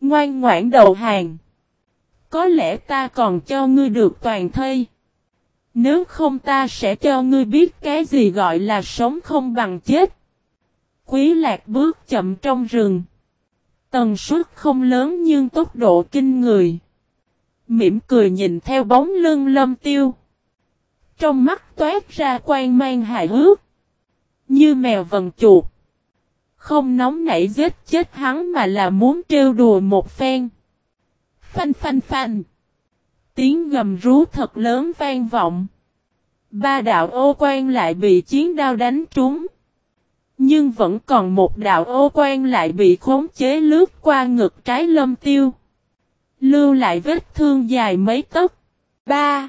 Ngoan ngoãn đầu hàng. Có lẽ ta còn cho ngươi được toàn thây. Nếu không ta sẽ cho ngươi biết cái gì gọi là sống không bằng chết. Quý lạc bước chậm trong rừng. Tần suất không lớn nhưng tốc độ kinh người. Mỉm cười nhìn theo bóng lưng lâm tiêu. Trong mắt toát ra quan mang hài hước. Như mèo vần chuột. Không nóng nảy giết chết hắn mà là muốn trêu đùa một phen. Phanh phanh phanh. Tiếng gầm rú thật lớn vang vọng. Ba đạo ô quan lại bị chiến đao đánh trúng. Nhưng vẫn còn một đạo ô quan lại bị khống chế lướt qua ngực trái lâm tiêu. Lưu lại vết thương dài mấy tấc. Ba.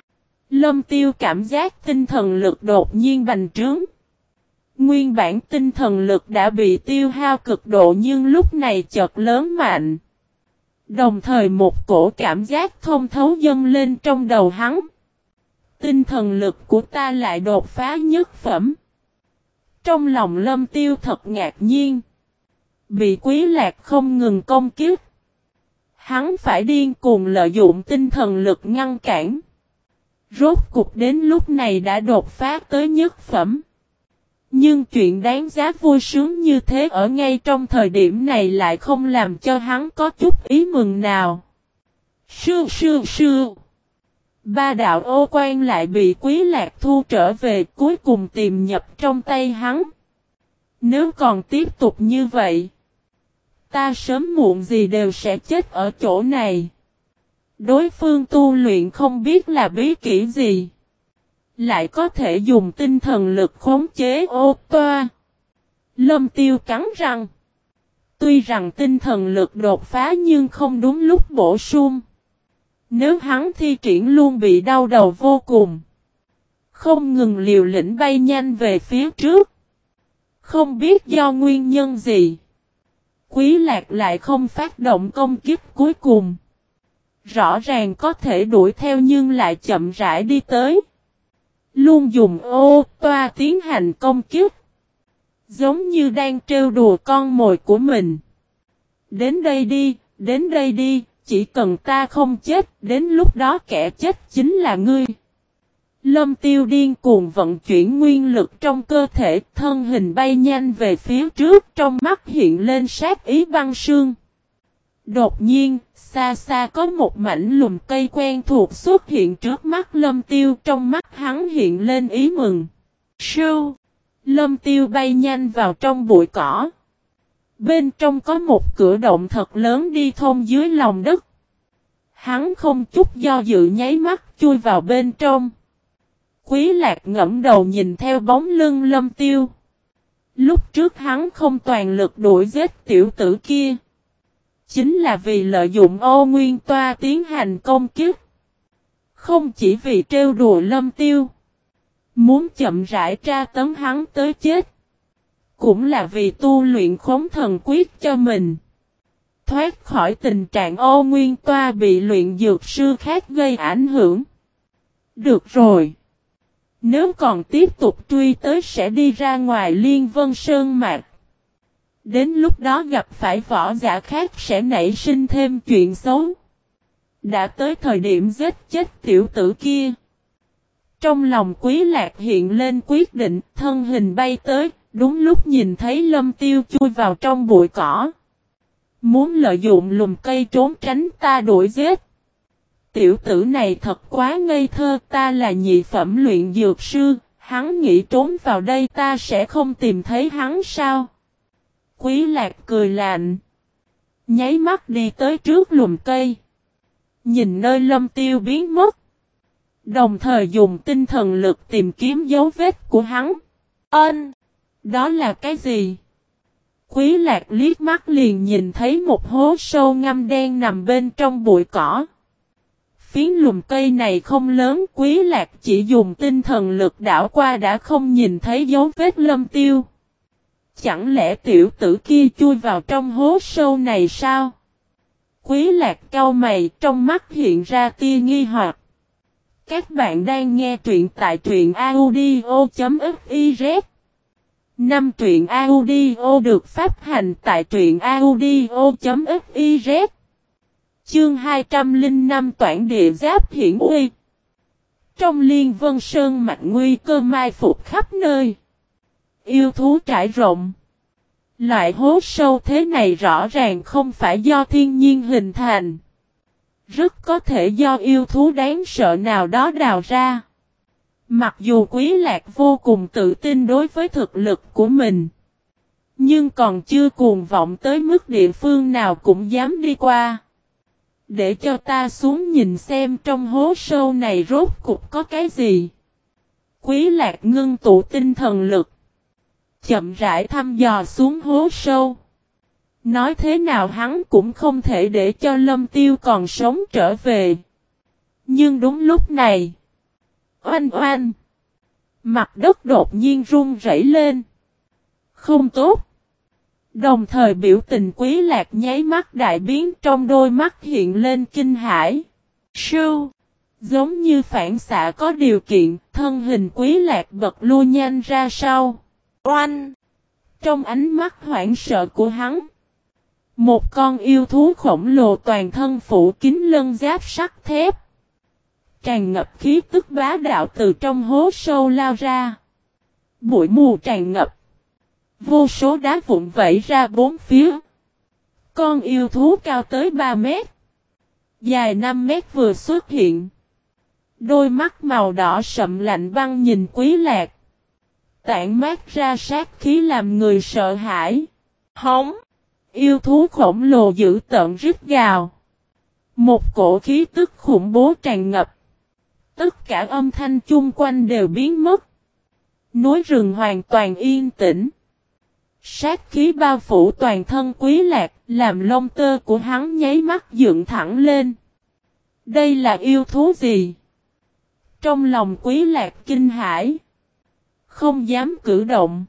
Lâm tiêu cảm giác tinh thần lực đột nhiên bành trướng. Nguyên bản tinh thần lực đã bị tiêu hao cực độ nhưng lúc này chợt lớn mạnh. Đồng thời một cổ cảm giác thông thấu dâng lên trong đầu hắn. Tinh thần lực của ta lại đột phá nhất phẩm. Trong lòng lâm tiêu thật ngạc nhiên. Bị quý lạc không ngừng công kiếp. Hắn phải điên cuồng lợi dụng tinh thần lực ngăn cản. Rốt cục đến lúc này đã đột phá tới nhất phẩm. Nhưng chuyện đáng giá vui sướng như thế ở ngay trong thời điểm này lại không làm cho hắn có chút ý mừng nào. Sư sư sư. Ba đạo ô quan lại bị quý lạc thu trở về, cuối cùng tìm nhập trong tay hắn. Nếu còn tiếp tục như vậy. Ta sớm muộn gì đều sẽ chết ở chỗ này. Đối phương tu luyện không biết là bí kỹ gì. Lại có thể dùng tinh thần lực khống chế ô toa. Lâm tiêu cắn răng. Tuy rằng tinh thần lực đột phá nhưng không đúng lúc bổ sung. Nếu hắn thi triển luôn bị đau đầu vô cùng. Không ngừng liều lĩnh bay nhanh về phía trước. Không biết do nguyên nhân gì. Quý lạc lại không phát động công kiếp cuối cùng. Rõ ràng có thể đuổi theo nhưng lại chậm rãi đi tới. Luôn dùng ô toa tiến hành công kiếp. Giống như đang trêu đùa con mồi của mình. Đến đây đi, đến đây đi, chỉ cần ta không chết, đến lúc đó kẻ chết chính là ngươi. Lâm tiêu điên cuồng vận chuyển nguyên lực trong cơ thể, thân hình bay nhanh về phía trước, trong mắt hiện lên sát ý băng sương. Đột nhiên, xa xa có một mảnh lùm cây quen thuộc xuất hiện trước mắt lâm tiêu, trong mắt hắn hiện lên ý mừng. Sưu! Lâm tiêu bay nhanh vào trong bụi cỏ. Bên trong có một cửa động thật lớn đi thông dưới lòng đất. Hắn không chút do dự nháy mắt chui vào bên trong. Quý lạc ngẫm đầu nhìn theo bóng lưng lâm tiêu. Lúc trước hắn không toàn lực đuổi giết tiểu tử kia. Chính là vì lợi dụng ô nguyên toa tiến hành công kiếp. Không chỉ vì trêu đùa lâm tiêu. Muốn chậm rãi tra tấn hắn tới chết. Cũng là vì tu luyện khống thần quyết cho mình. Thoát khỏi tình trạng ô nguyên toa bị luyện dược sư khác gây ảnh hưởng. Được rồi. Nếu còn tiếp tục truy tới sẽ đi ra ngoài liên vân sơn mạc. Đến lúc đó gặp phải võ giả khác sẽ nảy sinh thêm chuyện xấu. Đã tới thời điểm giết chết tiểu tử kia. Trong lòng quý lạc hiện lên quyết định thân hình bay tới, đúng lúc nhìn thấy lâm tiêu chui vào trong bụi cỏ. Muốn lợi dụng lùm cây trốn tránh ta đuổi giết. Tiểu tử này thật quá ngây thơ ta là nhị phẩm luyện dược sư, hắn nghĩ trốn vào đây ta sẽ không tìm thấy hắn sao? Quý lạc cười lạnh. Nháy mắt đi tới trước lùm cây. Nhìn nơi lâm tiêu biến mất. Đồng thời dùng tinh thần lực tìm kiếm dấu vết của hắn. Ân! Đó là cái gì? Quý lạc liếc mắt liền nhìn thấy một hố sâu ngâm đen nằm bên trong bụi cỏ. Phiến lùm cây này không lớn, quý lạc chỉ dùng tinh thần lực đảo qua đã không nhìn thấy dấu vết lâm tiêu. Chẳng lẽ tiểu tử kia chui vào trong hố sâu này sao? Quý lạc cao mày, trong mắt hiện ra tia nghi hoặc. Các bạn đang nghe truyện tại truyện audio.fiz Năm truyện audio được phát hành tại truyện audio.fiz Chương 205 Toản địa giáp hiển uy Trong liên vân sơn mạnh nguy cơ mai phục khắp nơi Yêu thú trải rộng Loại hố sâu thế này rõ ràng không phải do thiên nhiên hình thành Rất có thể do yêu thú đáng sợ nào đó đào ra Mặc dù Quý Lạc vô cùng tự tin đối với thực lực của mình. Nhưng còn chưa cuồng vọng tới mức địa phương nào cũng dám đi qua. Để cho ta xuống nhìn xem trong hố sâu này rốt cục có cái gì. Quý Lạc ngưng tụ tinh thần lực. Chậm rãi thăm dò xuống hố sâu. Nói thế nào hắn cũng không thể để cho lâm tiêu còn sống trở về. Nhưng đúng lúc này. Oanh oanh. Mặt đất đột nhiên rung rẩy lên. Không tốt. Đồng thời biểu tình quý lạc nháy mắt đại biến trong đôi mắt hiện lên kinh hãi. Sư, Giống như phản xạ có điều kiện, thân hình quý lạc bật lui nhanh ra sau. Oanh! Trong ánh mắt hoảng sợ của hắn. Một con yêu thú khổng lồ toàn thân phủ kín lân giáp sắt thép. Tràn ngập khí tức bá đạo từ trong hố sâu lao ra. Bụi mù tràn ngập. Vô số đá vụn vẩy ra bốn phía. Con yêu thú cao tới 3 mét. Dài 5 mét vừa xuất hiện. Đôi mắt màu đỏ sậm lạnh băng nhìn quý lạc. Tản mát ra sát khí làm người sợ hãi. Hống. Yêu thú khổng lồ giữ tận rít gào. Một cổ khí tức khủng bố tràn ngập. Tất cả âm thanh chung quanh đều biến mất. Núi rừng hoàn toàn yên tĩnh. Sát khí bao phủ toàn thân quý lạc, làm lông tơ của hắn nháy mắt dựng thẳng lên. Đây là yêu thú gì? Trong lòng quý lạc kinh hãi. Không dám cử động.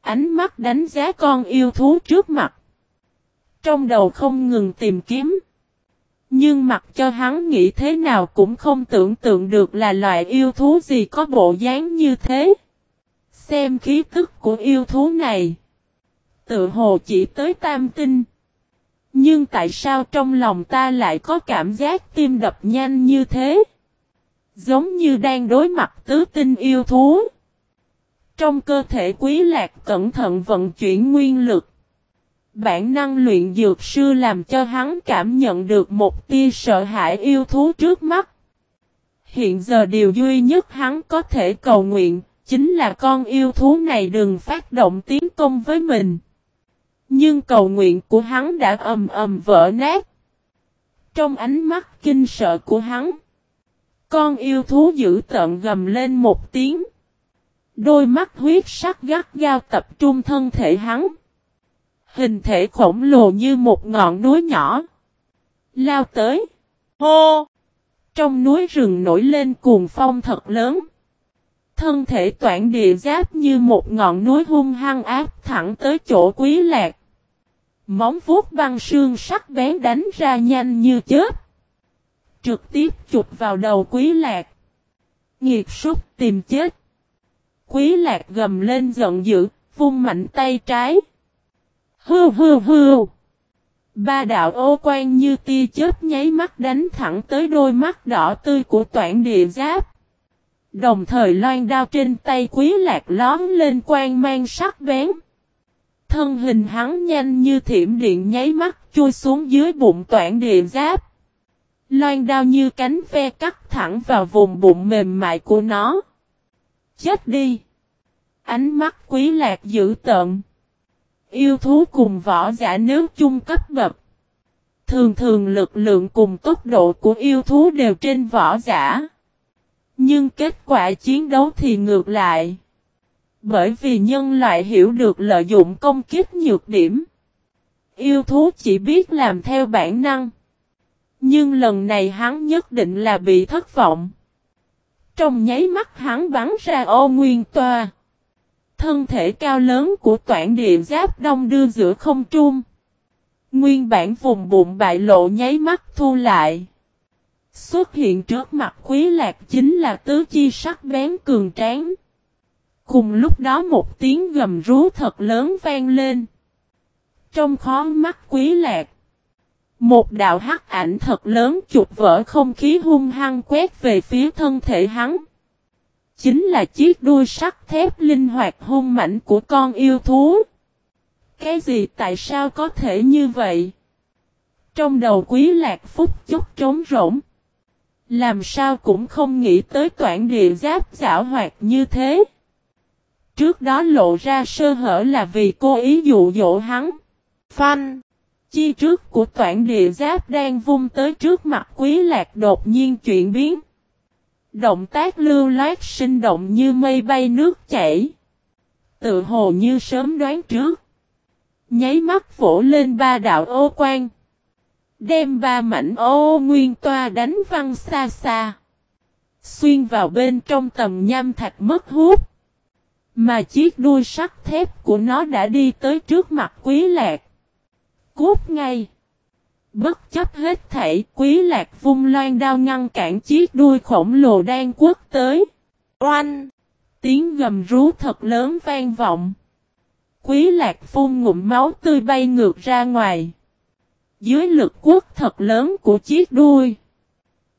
Ánh mắt đánh giá con yêu thú trước mặt. Trong đầu không ngừng tìm kiếm. Nhưng mặc cho hắn nghĩ thế nào cũng không tưởng tượng được là loại yêu thú gì có bộ dáng như thế. Xem khí tức của yêu thú này. Tự hồ chỉ tới tam tinh. Nhưng tại sao trong lòng ta lại có cảm giác tim đập nhanh như thế? Giống như đang đối mặt tứ tinh yêu thú. Trong cơ thể quý lạc cẩn thận vận chuyển nguyên lực. Bản năng luyện dược sư làm cho hắn cảm nhận được một tia sợ hãi yêu thú trước mắt. Hiện giờ điều duy nhất hắn có thể cầu nguyện, chính là con yêu thú này đừng phát động tiến công với mình. Nhưng cầu nguyện của hắn đã ầm ầm vỡ nát. Trong ánh mắt kinh sợ của hắn, con yêu thú giữ tận gầm lên một tiếng. Đôi mắt huyết sắc gắt gao tập trung thân thể hắn. Hình thể khổng lồ như một ngọn núi nhỏ. Lao tới. Hô! Trong núi rừng nổi lên cuồng phong thật lớn. Thân thể toản địa giáp như một ngọn núi hung hăng áp thẳng tới chỗ quý lạc. Móng vuốt băng sương sắc bén đánh ra nhanh như chớp. Trực tiếp chụp vào đầu quý lạc. Nghiệt súc tìm chết. Quý lạc gầm lên giận dữ, vung mạnh tay trái. Hư hư hư. Ba đạo ô quan như tia chớp nháy mắt đánh thẳng tới đôi mắt đỏ tươi của toản địa giáp. Đồng thời loan đao trên tay quý lạc lón lên quang mang sắc bén. Thân hình hắn nhanh như thiểm điện nháy mắt chui xuống dưới bụng toản địa giáp. Loan đao như cánh ve cắt thẳng vào vùng bụng mềm mại của nó. Chết đi! Ánh mắt quý lạc dữ tợn. Yêu thú cùng võ giả nếu chung cấp bậc. Thường thường lực lượng cùng tốc độ của yêu thú đều trên võ giả. Nhưng kết quả chiến đấu thì ngược lại. Bởi vì nhân loại hiểu được lợi dụng công kích nhược điểm. Yêu thú chỉ biết làm theo bản năng. Nhưng lần này hắn nhất định là bị thất vọng. Trong nháy mắt hắn bắn ra ô nguyên toa Thân thể cao lớn của toản địa giáp đông đưa giữa không trung. Nguyên bản vùng bụng bại lộ nháy mắt thu lại. Xuất hiện trước mặt quý lạc chính là tứ chi sắc bén cường tráng. Cùng lúc đó một tiếng gầm rú thật lớn vang lên. Trong khó mắt quý lạc. Một đạo hắc ảnh thật lớn chụp vỡ không khí hung hăng quét về phía thân thể hắn. Chính là chiếc đuôi sắt thép linh hoạt hung mảnh của con yêu thú. Cái gì, tại sao có thể như vậy? Trong đầu quý lạc phúc chút trống rỗng. Làm sao cũng không nghĩ tới toản địa giáp giả hoạt như thế. Trước đó lộ ra sơ hở là vì cô ý dụ dỗ hắn. Phanh. Chi trước của toản địa giáp đang vung tới trước mặt quý lạc đột nhiên chuyển biến. Động tác lưu loát sinh động như mây bay nước chảy. Tự hồ như sớm đoán trước. Nháy mắt vỗ lên ba đạo ô quan. Đem ba mảnh ô nguyên toa đánh văng xa xa. Xuyên vào bên trong tầm nham thạch mất hút. Mà chiếc đuôi sắt thép của nó đã đi tới trước mặt quý lạc. Cút ngay. Bất chấp hết thảy, quý lạc vung loan đao ngăn cản chiếc đuôi khổng lồ đang quất tới. Oanh! Tiếng gầm rú thật lớn vang vọng. Quý lạc phun ngụm máu tươi bay ngược ra ngoài. Dưới lực quất thật lớn của chiếc đuôi.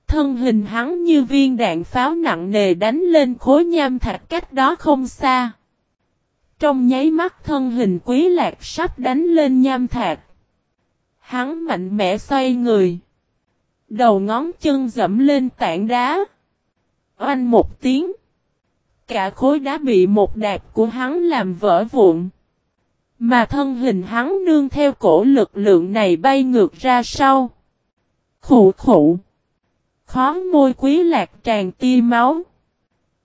Thân hình hắn như viên đạn pháo nặng nề đánh lên khối nham thạch cách đó không xa. Trong nháy mắt thân hình quý lạc sắp đánh lên nham thạch. Hắn mạnh mẽ xoay người. Đầu ngón chân dẫm lên tảng đá. Oanh một tiếng. Cả khối đá bị một đạp của hắn làm vỡ vụn. Mà thân hình hắn nương theo cổ lực lượng này bay ngược ra sau. Khủ khủ. Khó môi quý lạc tràn tia máu.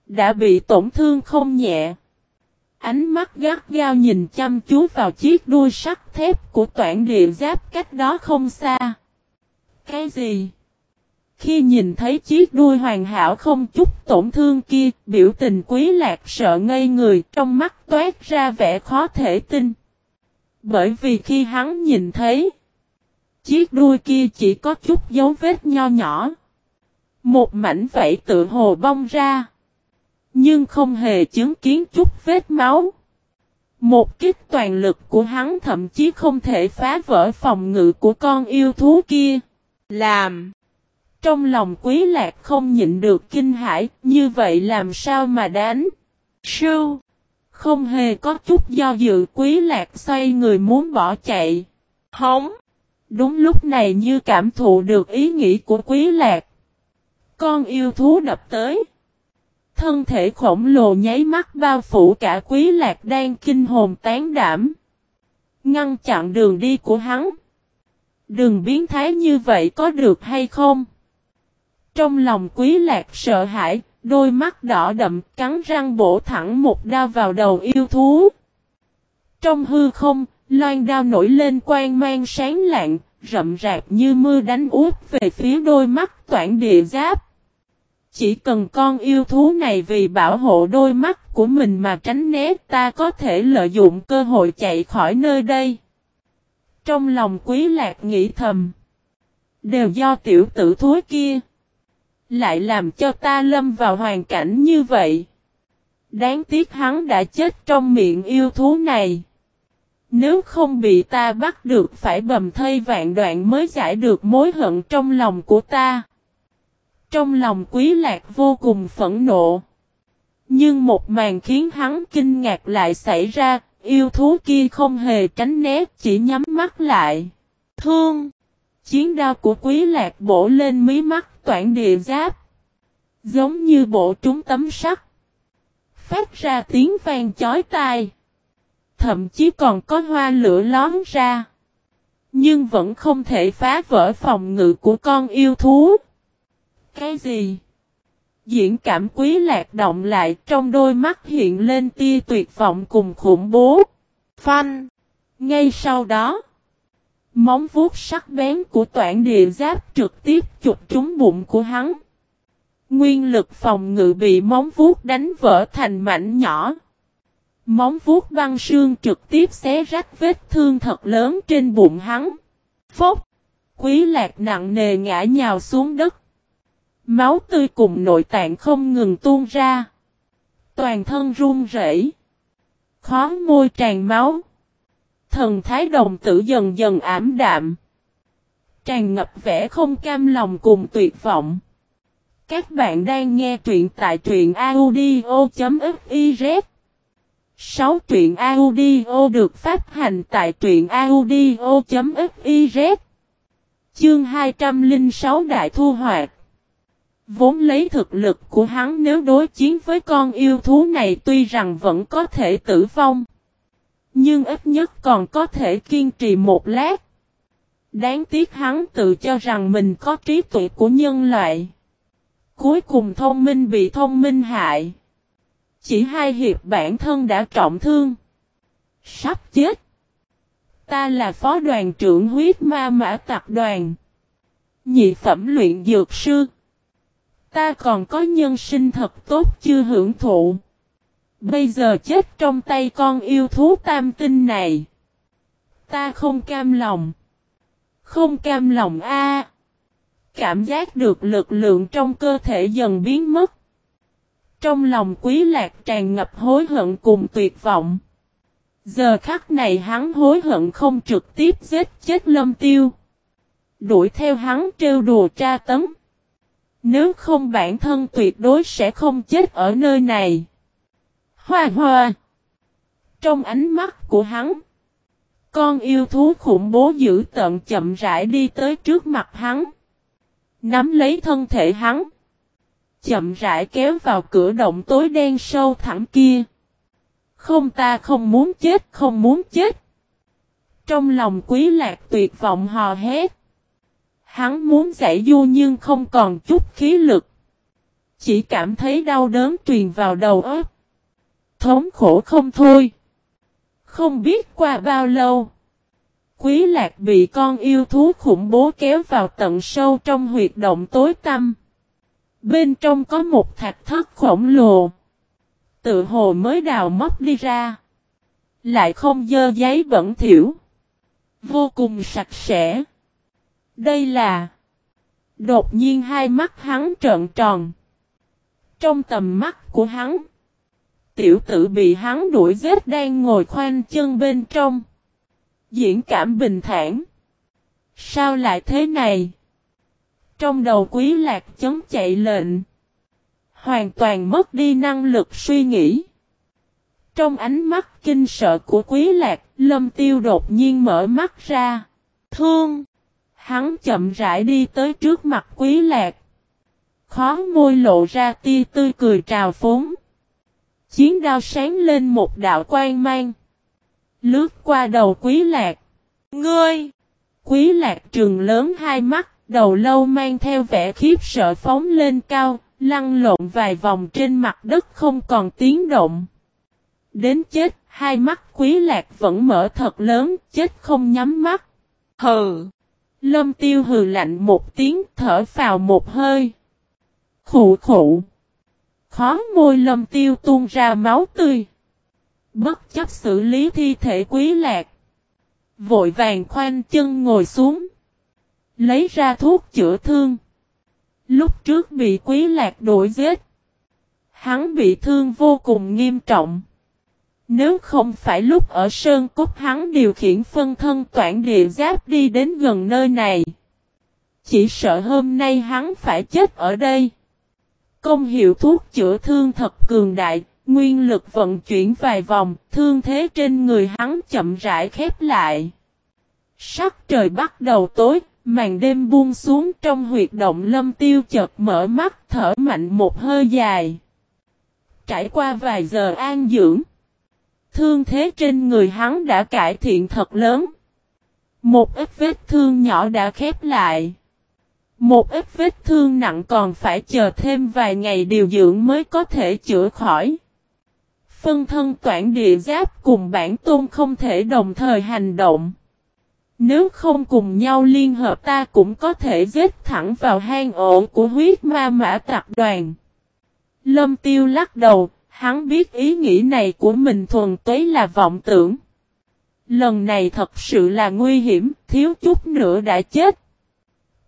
Đã bị tổn thương không nhẹ. Ánh mắt gắt gao nhìn chăm chú vào chiếc đuôi sắt thép của toản địa giáp cách đó không xa. Cái gì? Khi nhìn thấy chiếc đuôi hoàn hảo không chút tổn thương kia, biểu tình quý lạc sợ ngây người trong mắt toát ra vẻ khó thể tin. Bởi vì khi hắn nhìn thấy, chiếc đuôi kia chỉ có chút dấu vết nho nhỏ. Một mảnh vẫy tự hồ bong ra. Nhưng không hề chứng kiến chút vết máu. Một kích toàn lực của hắn thậm chí không thể phá vỡ phòng ngự của con yêu thú kia. Làm. Trong lòng quý lạc không nhịn được kinh hãi, như vậy làm sao mà đánh? Sư. Không hề có chút do dự quý lạc xoay người muốn bỏ chạy. Hống. Đúng lúc này như cảm thụ được ý nghĩ của quý lạc. Con yêu thú đập tới. Thân thể khổng lồ nháy mắt bao phủ cả quý lạc đang kinh hồn tán đảm. Ngăn chặn đường đi của hắn. Đừng biến thái như vậy có được hay không? Trong lòng quý lạc sợ hãi, đôi mắt đỏ đậm cắn răng bổ thẳng một đao vào đầu yêu thú. Trong hư không, loan đao nổi lên quang mang sáng lạng, rậm rạp như mưa đánh út về phía đôi mắt toản địa giáp. Chỉ cần con yêu thú này vì bảo hộ đôi mắt của mình mà tránh né, ta có thể lợi dụng cơ hội chạy khỏi nơi đây. Trong lòng quý lạc nghĩ thầm. Đều do tiểu tử thối kia. Lại làm cho ta lâm vào hoàn cảnh như vậy. Đáng tiếc hắn đã chết trong miệng yêu thú này. Nếu không bị ta bắt được, phải bầm thây vạn đoạn mới giải được mối hận trong lòng của ta. Trong lòng quý lạc vô cùng phẫn nộ. Nhưng một màn khiến hắn kinh ngạc lại xảy ra, yêu thú kia không hề tránh né, chỉ nhắm mắt lại. Thương! Chiến đao của quý lạc bổ lên mí mắt toản địa giáp. Giống như bộ trúng tấm sắt. Phát ra tiếng vang chói tai. Thậm chí còn có hoa lửa lón ra. Nhưng vẫn không thể phá vỡ phòng ngự của con yêu thú. Cái gì? Diễn cảm quý lạc động lại trong đôi mắt hiện lên tia tuyệt vọng cùng khủng bố. Phanh! Ngay sau đó, móng vuốt sắc bén của toản địa giáp trực tiếp chụp trúng bụng của hắn. Nguyên lực phòng ngự bị móng vuốt đánh vỡ thành mảnh nhỏ. Móng vuốt băng sương trực tiếp xé rách vết thương thật lớn trên bụng hắn. Phốc! Quý lạc nặng nề ngã nhào xuống đất. Máu tươi cùng nội tạng không ngừng tuôn ra. Toàn thân run rẩy, Khó môi tràn máu. Thần thái đồng tử dần dần ảm đạm. Tràn ngập vẻ không cam lòng cùng tuyệt vọng. Các bạn đang nghe truyện tại truyện audio.fiz 6 truyện audio được phát hành tại truyện audio.fiz Chương 206 Đại Thu Hoạch Vốn lấy thực lực của hắn nếu đối chiến với con yêu thú này tuy rằng vẫn có thể tử vong. Nhưng ít nhất còn có thể kiên trì một lát. Đáng tiếc hắn tự cho rằng mình có trí tuệ của nhân loại. Cuối cùng thông minh bị thông minh hại. Chỉ hai hiệp bản thân đã trọng thương. Sắp chết. Ta là phó đoàn trưởng huyết ma mã tạc đoàn. Nhị phẩm luyện dược sư. Ta còn có nhân sinh thật tốt chưa hưởng thụ. Bây giờ chết trong tay con yêu thú tam tinh này. Ta không cam lòng. Không cam lòng a. Cảm giác được lực lượng trong cơ thể dần biến mất. Trong lòng quý lạc tràn ngập hối hận cùng tuyệt vọng. Giờ khắc này hắn hối hận không trực tiếp giết chết lâm tiêu. Đuổi theo hắn trêu đùa tra tấn. Nếu không bản thân tuyệt đối sẽ không chết ở nơi này. Hoa hoa. Trong ánh mắt của hắn. Con yêu thú khủng bố dữ tận chậm rãi đi tới trước mặt hắn. Nắm lấy thân thể hắn. Chậm rãi kéo vào cửa động tối đen sâu thẳm kia. Không ta không muốn chết, không muốn chết. Trong lòng quý lạc tuyệt vọng hò hét. Hắn muốn giải du nhưng không còn chút khí lực. Chỉ cảm thấy đau đớn truyền vào đầu óc. Thống khổ không thôi. Không biết qua bao lâu. Quý lạc bị con yêu thú khủng bố kéo vào tận sâu trong huyệt động tối tăm. Bên trong có một thạch thất khổng lồ. Tự hồ mới đào móc đi ra. Lại không dơ giấy bẩn thiểu. Vô cùng sạch sẽ. Đây là... Đột nhiên hai mắt hắn trợn tròn. Trong tầm mắt của hắn. Tiểu tử bị hắn đuổi giết đang ngồi khoanh chân bên trong. Diễn cảm bình thản. Sao lại thế này? Trong đầu quý lạc chấn chạy lệnh. Hoàn toàn mất đi năng lực suy nghĩ. Trong ánh mắt kinh sợ của quý lạc, lâm tiêu đột nhiên mở mắt ra. Thương! Hắn chậm rãi đi tới trước mặt quý lạc. Khó môi lộ ra tia tươi cười trào phúng. Chiến đao sáng lên một đạo quang mang. Lướt qua đầu quý lạc. Ngươi! Quý lạc trừng lớn hai mắt, đầu lâu mang theo vẻ khiếp sợ phóng lên cao, lăn lộn vài vòng trên mặt đất không còn tiếng động. Đến chết, hai mắt quý lạc vẫn mở thật lớn, chết không nhắm mắt. Hừ! Lâm tiêu hừ lạnh một tiếng, thở vào một hơi. Khụ khụ. Khó môi lâm tiêu tuôn ra máu tươi. Bất chấp xử lý thi thể quý lạc. Vội vàng khoanh chân ngồi xuống. Lấy ra thuốc chữa thương. Lúc trước bị quý lạc đuổi giết. Hắn bị thương vô cùng nghiêm trọng. Nếu không phải lúc ở Sơn Cốt hắn điều khiển phân thân toản địa giáp đi đến gần nơi này. Chỉ sợ hôm nay hắn phải chết ở đây. Công hiệu thuốc chữa thương thật cường đại, nguyên lực vận chuyển vài vòng, thương thế trên người hắn chậm rãi khép lại. Sắc trời bắt đầu tối, màn đêm buông xuống trong huyệt động lâm tiêu chợt mở mắt thở mạnh một hơi dài. Trải qua vài giờ an dưỡng. Thương thế trên người hắn đã cải thiện thật lớn. Một ít vết thương nhỏ đã khép lại. Một ít vết thương nặng còn phải chờ thêm vài ngày điều dưỡng mới có thể chữa khỏi. Phân thân toản địa giáp cùng bản tôn không thể đồng thời hành động. Nếu không cùng nhau liên hợp ta cũng có thể giết thẳng vào hang ổ của huyết ma mã tạc đoàn. Lâm tiêu lắc đầu, Hắn biết ý nghĩ này của mình thuần túy là vọng tưởng. Lần này thật sự là nguy hiểm, thiếu chút nữa đã chết.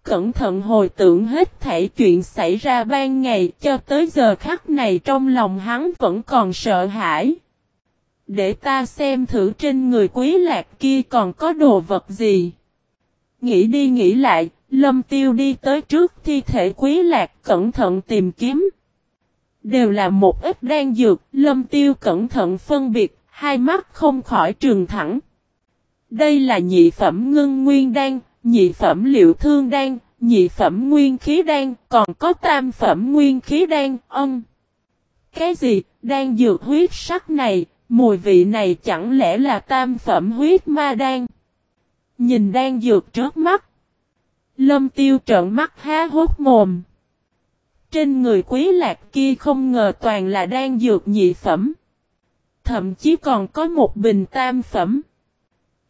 Cẩn thận hồi tưởng hết thảy chuyện xảy ra ban ngày cho tới giờ khắc này trong lòng hắn vẫn còn sợ hãi. Để ta xem thử trên người quý lạc kia còn có đồ vật gì. Nghĩ đi nghĩ lại, lâm tiêu đi tới trước thi thể quý lạc cẩn thận tìm kiếm. Đều là một ít đan dược, lâm tiêu cẩn thận phân biệt, hai mắt không khỏi trường thẳng. Đây là nhị phẩm ngưng nguyên đan, nhị phẩm liệu thương đan, nhị phẩm nguyên khí đan, còn có tam phẩm nguyên khí đan, ân. Cái gì, đan dược huyết sắc này, mùi vị này chẳng lẽ là tam phẩm huyết ma đan? Nhìn đan dược trước mắt. Lâm tiêu trợn mắt há hốt mồm. Trên người quý lạc kia không ngờ toàn là đan dược nhị phẩm. Thậm chí còn có một bình tam phẩm.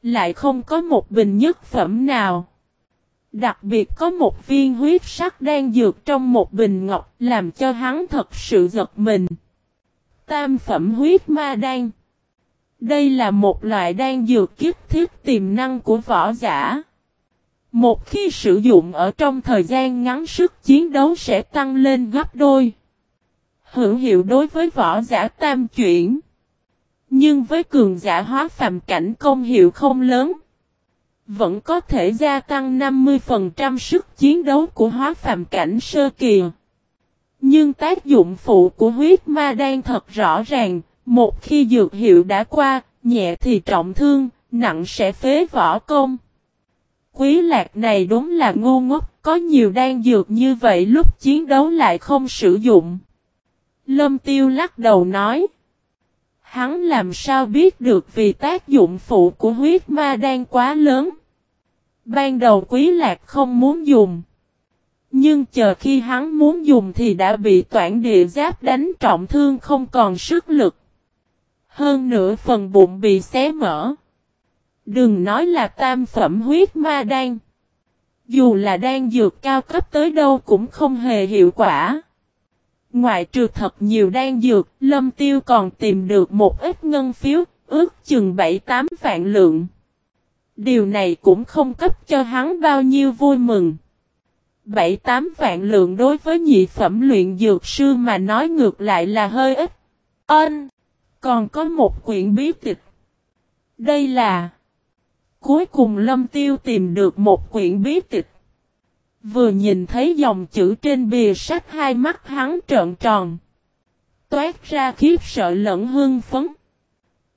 Lại không có một bình nhất phẩm nào. Đặc biệt có một viên huyết sắc đang dược trong một bình ngọc làm cho hắn thật sự giật mình. Tam phẩm huyết ma đan. Đây là một loại đan dược kiếp thiết tiềm năng của võ giả. Một khi sử dụng ở trong thời gian ngắn sức chiến đấu sẽ tăng lên gấp đôi. Hữu hiệu đối với võ giả tam chuyển. Nhưng với cường giả hóa phàm cảnh công hiệu không lớn. Vẫn có thể gia tăng 50% sức chiến đấu của hóa phàm cảnh sơ kỳ. Nhưng tác dụng phụ của huyết ma đang thật rõ ràng, một khi dược hiệu đã qua, nhẹ thì trọng thương, nặng sẽ phế võ công. Quý lạc này đúng là ngu ngốc, có nhiều đan dược như vậy lúc chiến đấu lại không sử dụng. Lâm tiêu lắc đầu nói. Hắn làm sao biết được vì tác dụng phụ của huyết ma đan quá lớn. Ban đầu quý lạc không muốn dùng. Nhưng chờ khi hắn muốn dùng thì đã bị toản địa giáp đánh trọng thương không còn sức lực. Hơn nữa phần bụng bị xé mở. Đừng nói là tam phẩm huyết ma đan. Dù là đan dược cao cấp tới đâu cũng không hề hiệu quả. Ngoại trừ thật nhiều đan dược, Lâm Tiêu còn tìm được một ít ngân phiếu, ước chừng 7-8 vạn lượng. Điều này cũng không cấp cho hắn bao nhiêu vui mừng. 7-8 vạn lượng đối với nhị phẩm luyện dược sư mà nói ngược lại là hơi ít. Ân! Còn có một quyển bí tịch. Đây là... Cuối cùng Lâm Tiêu tìm được một quyển bí tịch. Vừa nhìn thấy dòng chữ trên bìa sách hai mắt hắn trợn tròn. Toát ra khiếp sợ lẫn hưng phấn.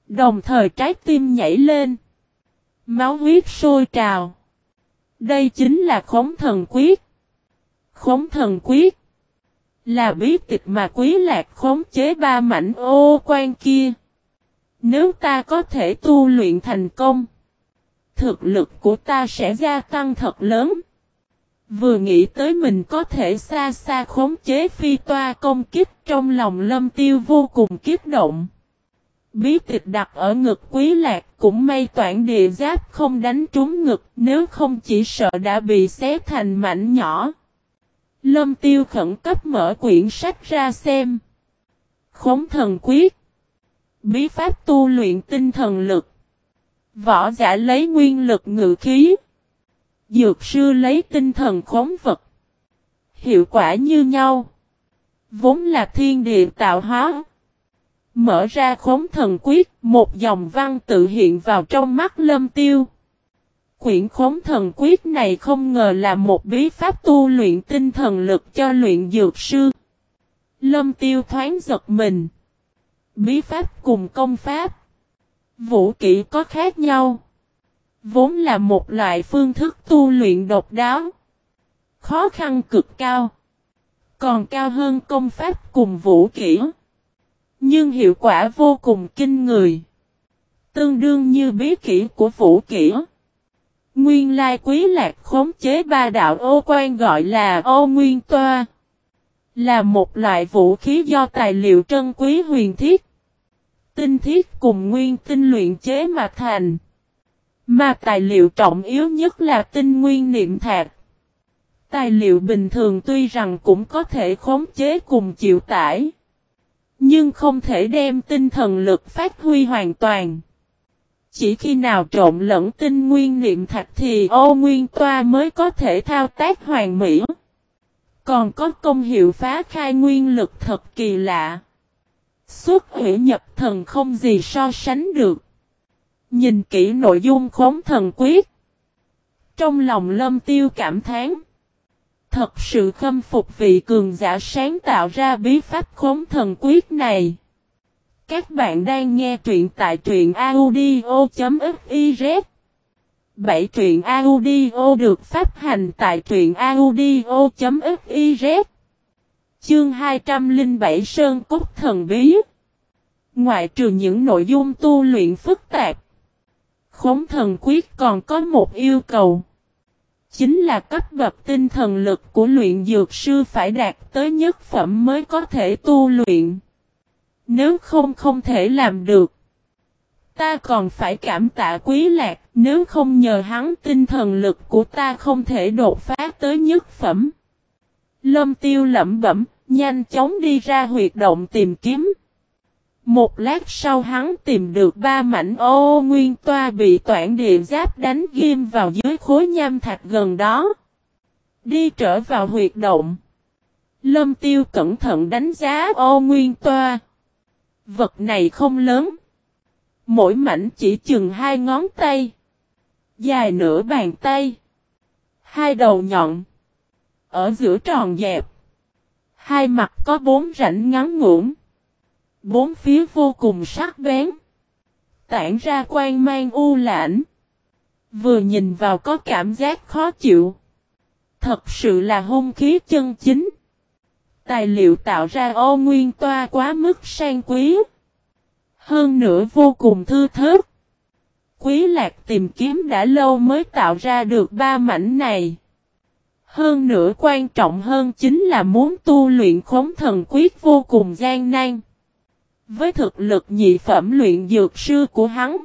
Đồng thời trái tim nhảy lên. Máu huyết sôi trào. Đây chính là khống thần quyết. Khống thần quyết. Là bí tịch mà quý lạc khống chế ba mảnh ô quan kia. Nếu ta có thể tu luyện thành công. Thực lực của ta sẽ gia tăng thật lớn. Vừa nghĩ tới mình có thể xa xa khống chế phi toa công kích trong lòng lâm tiêu vô cùng kích động. Bí tịch đặt ở ngực quý lạc cũng may toản địa giáp không đánh trúng ngực nếu không chỉ sợ đã bị xé thành mảnh nhỏ. Lâm tiêu khẩn cấp mở quyển sách ra xem. Khống thần quyết. Bí pháp tu luyện tinh thần lực. Võ giả lấy nguyên lực ngự khí. Dược sư lấy tinh thần khống vật. Hiệu quả như nhau. Vốn là thiên địa tạo hóa. Mở ra khống thần quyết, một dòng văn tự hiện vào trong mắt lâm tiêu. Quyển khống thần quyết này không ngờ là một bí pháp tu luyện tinh thần lực cho luyện dược sư. Lâm tiêu thoáng giật mình. Bí pháp cùng công pháp. Vũ kỹ có khác nhau. Vốn là một loại phương thức tu luyện độc đáo. Khó khăn cực cao. Còn cao hơn công pháp cùng vũ kỹ. Nhưng hiệu quả vô cùng kinh người. Tương đương như bí kỹ của vũ kỹ. Nguyên lai quý lạc khống chế ba đạo ô quan gọi là ô nguyên toa. Là một loại vũ khí do tài liệu trân quý huyền thiết. Tinh thiết cùng nguyên tinh luyện chế mà thành. Mà tài liệu trọng yếu nhất là tinh nguyên niệm thạc. Tài liệu bình thường tuy rằng cũng có thể khống chế cùng chịu tải. Nhưng không thể đem tinh thần lực phát huy hoàn toàn. Chỉ khi nào trộn lẫn tinh nguyên niệm thạch thì ô nguyên toa mới có thể thao tác hoàn mỹ. Còn có công hiệu phá khai nguyên lực thật kỳ lạ. Xuất hủy nhập thần không gì so sánh được. Nhìn kỹ nội dung khốn thần quyết. Trong lòng lâm tiêu cảm thán. Thật sự khâm phục vị cường giả sáng tạo ra bí pháp khốn thần quyết này. Các bạn đang nghe truyện tại truyện audio.fiz 7 truyện audio được phát hành tại truyện audio.fiz Chương 207 Sơn Cốt Thần Bí. Ngoại trừ những nội dung tu luyện phức tạp Khống thần quyết còn có một yêu cầu. Chính là cấp bậc tinh thần lực của luyện dược sư phải đạt tới nhất phẩm mới có thể tu luyện. Nếu không không thể làm được. Ta còn phải cảm tạ quý lạc, nếu không nhờ hắn tinh thần lực của ta không thể đột phá tới nhất phẩm. Lâm tiêu lẩm bẩm, nhanh chóng đi ra huyệt động tìm kiếm. Một lát sau hắn tìm được ba mảnh ô nguyên toa bị toản địa giáp đánh ghim vào dưới khối nham thạch gần đó. Đi trở vào huyệt động. Lâm tiêu cẩn thận đánh giá ô nguyên toa. Vật này không lớn. Mỗi mảnh chỉ chừng hai ngón tay. Dài nửa bàn tay. Hai đầu nhọn. Ở giữa tròn dẹp. Hai mặt có bốn rãnh ngắn ngủn. Bốn phía vô cùng sắc bén. Tản ra quang mang u lãnh. Vừa nhìn vào có cảm giác khó chịu. Thật sự là hung khí chân chính. Tài liệu tạo ra ô nguyên toa quá mức sang quý. Hơn nữa vô cùng thư thớt. Quý lạc tìm kiếm đã lâu mới tạo ra được ba mảnh này. Hơn nữa quan trọng hơn chính là muốn tu luyện khống thần quyết vô cùng gian nan. Với thực lực nhị phẩm luyện dược sư của hắn,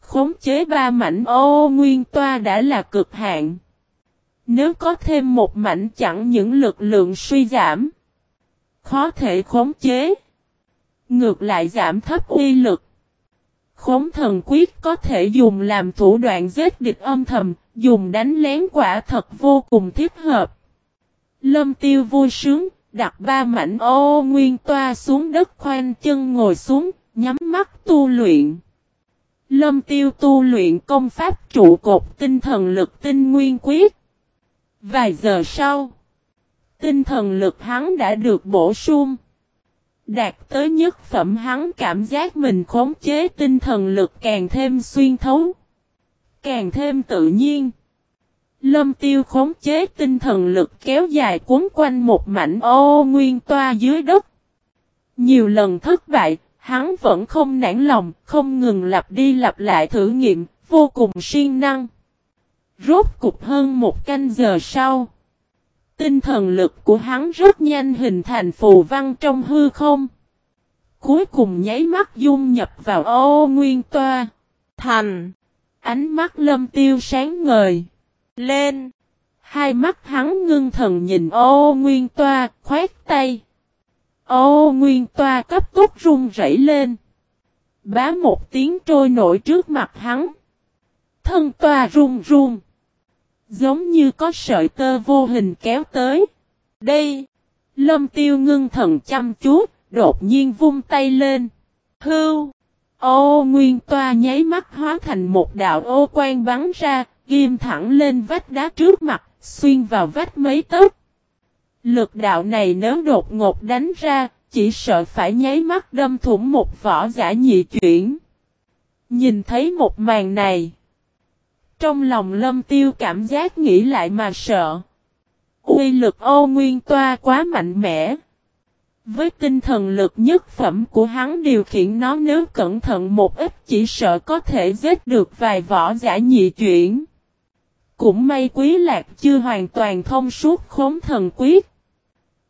khống chế ba mảnh ô nguyên toa đã là cực hạn. Nếu có thêm một mảnh chẳng những lực lượng suy giảm, khó thể khống chế. Ngược lại giảm thấp uy lực. Khống thần quyết có thể dùng làm thủ đoạn giết địch âm thầm, dùng đánh lén quả thật vô cùng thiết hợp. Lâm tiêu vui sướng, đặt ba mảnh ô nguyên toa xuống đất khoanh chân ngồi xuống, nhắm mắt tu luyện. Lâm tiêu tu luyện công pháp trụ cột tinh thần lực tinh nguyên quyết. Vài giờ sau, tinh thần lực hắn đã được bổ sung. Đạt tới nhất phẩm hắn cảm giác mình khống chế tinh thần lực càng thêm xuyên thấu. Càng thêm tự nhiên. Lâm tiêu khống chế tinh thần lực kéo dài cuốn quanh một mảnh ô nguyên toa dưới đất. Nhiều lần thất bại, hắn vẫn không nản lòng, không ngừng lặp đi lặp lại thử nghiệm, vô cùng siêng năng. Rốt cục hơn một canh giờ sau. Tinh thần lực của hắn rất nhanh hình thành phù văn trong hư không. Cuối cùng nháy mắt dung nhập vào ô nguyên toa. Thành. Ánh mắt lâm tiêu sáng ngời. Lên. Hai mắt hắn ngưng thần nhìn ô nguyên toa, khoét tay. Ô nguyên toa cấp tốc run rẩy lên. Bá một tiếng trôi nổi trước mặt hắn. Thân toa run run, Giống như có sợi tơ vô hình kéo tới. Đây. Lâm tiêu ngưng thần chăm chút, đột nhiên vung tay lên. Hưu. Ô nguyên toa nháy mắt hóa thành một đạo ô quan bắn ra, ghim thẳng lên vách đá trước mặt, xuyên vào vách mấy tấc. Lực đạo này nếu đột ngột đánh ra, chỉ sợ phải nháy mắt đâm thủng một vỏ giả nhị chuyển. Nhìn thấy một màn này. Trong lòng lâm tiêu cảm giác nghĩ lại mà sợ. Uy lực ô nguyên toa quá mạnh mẽ. Với tinh thần lực nhất phẩm của hắn điều khiển nó nếu cẩn thận một ít chỉ sợ có thể giết được vài võ giả nhị chuyển. Cũng may quý lạc chưa hoàn toàn thông suốt khốn thần quyết.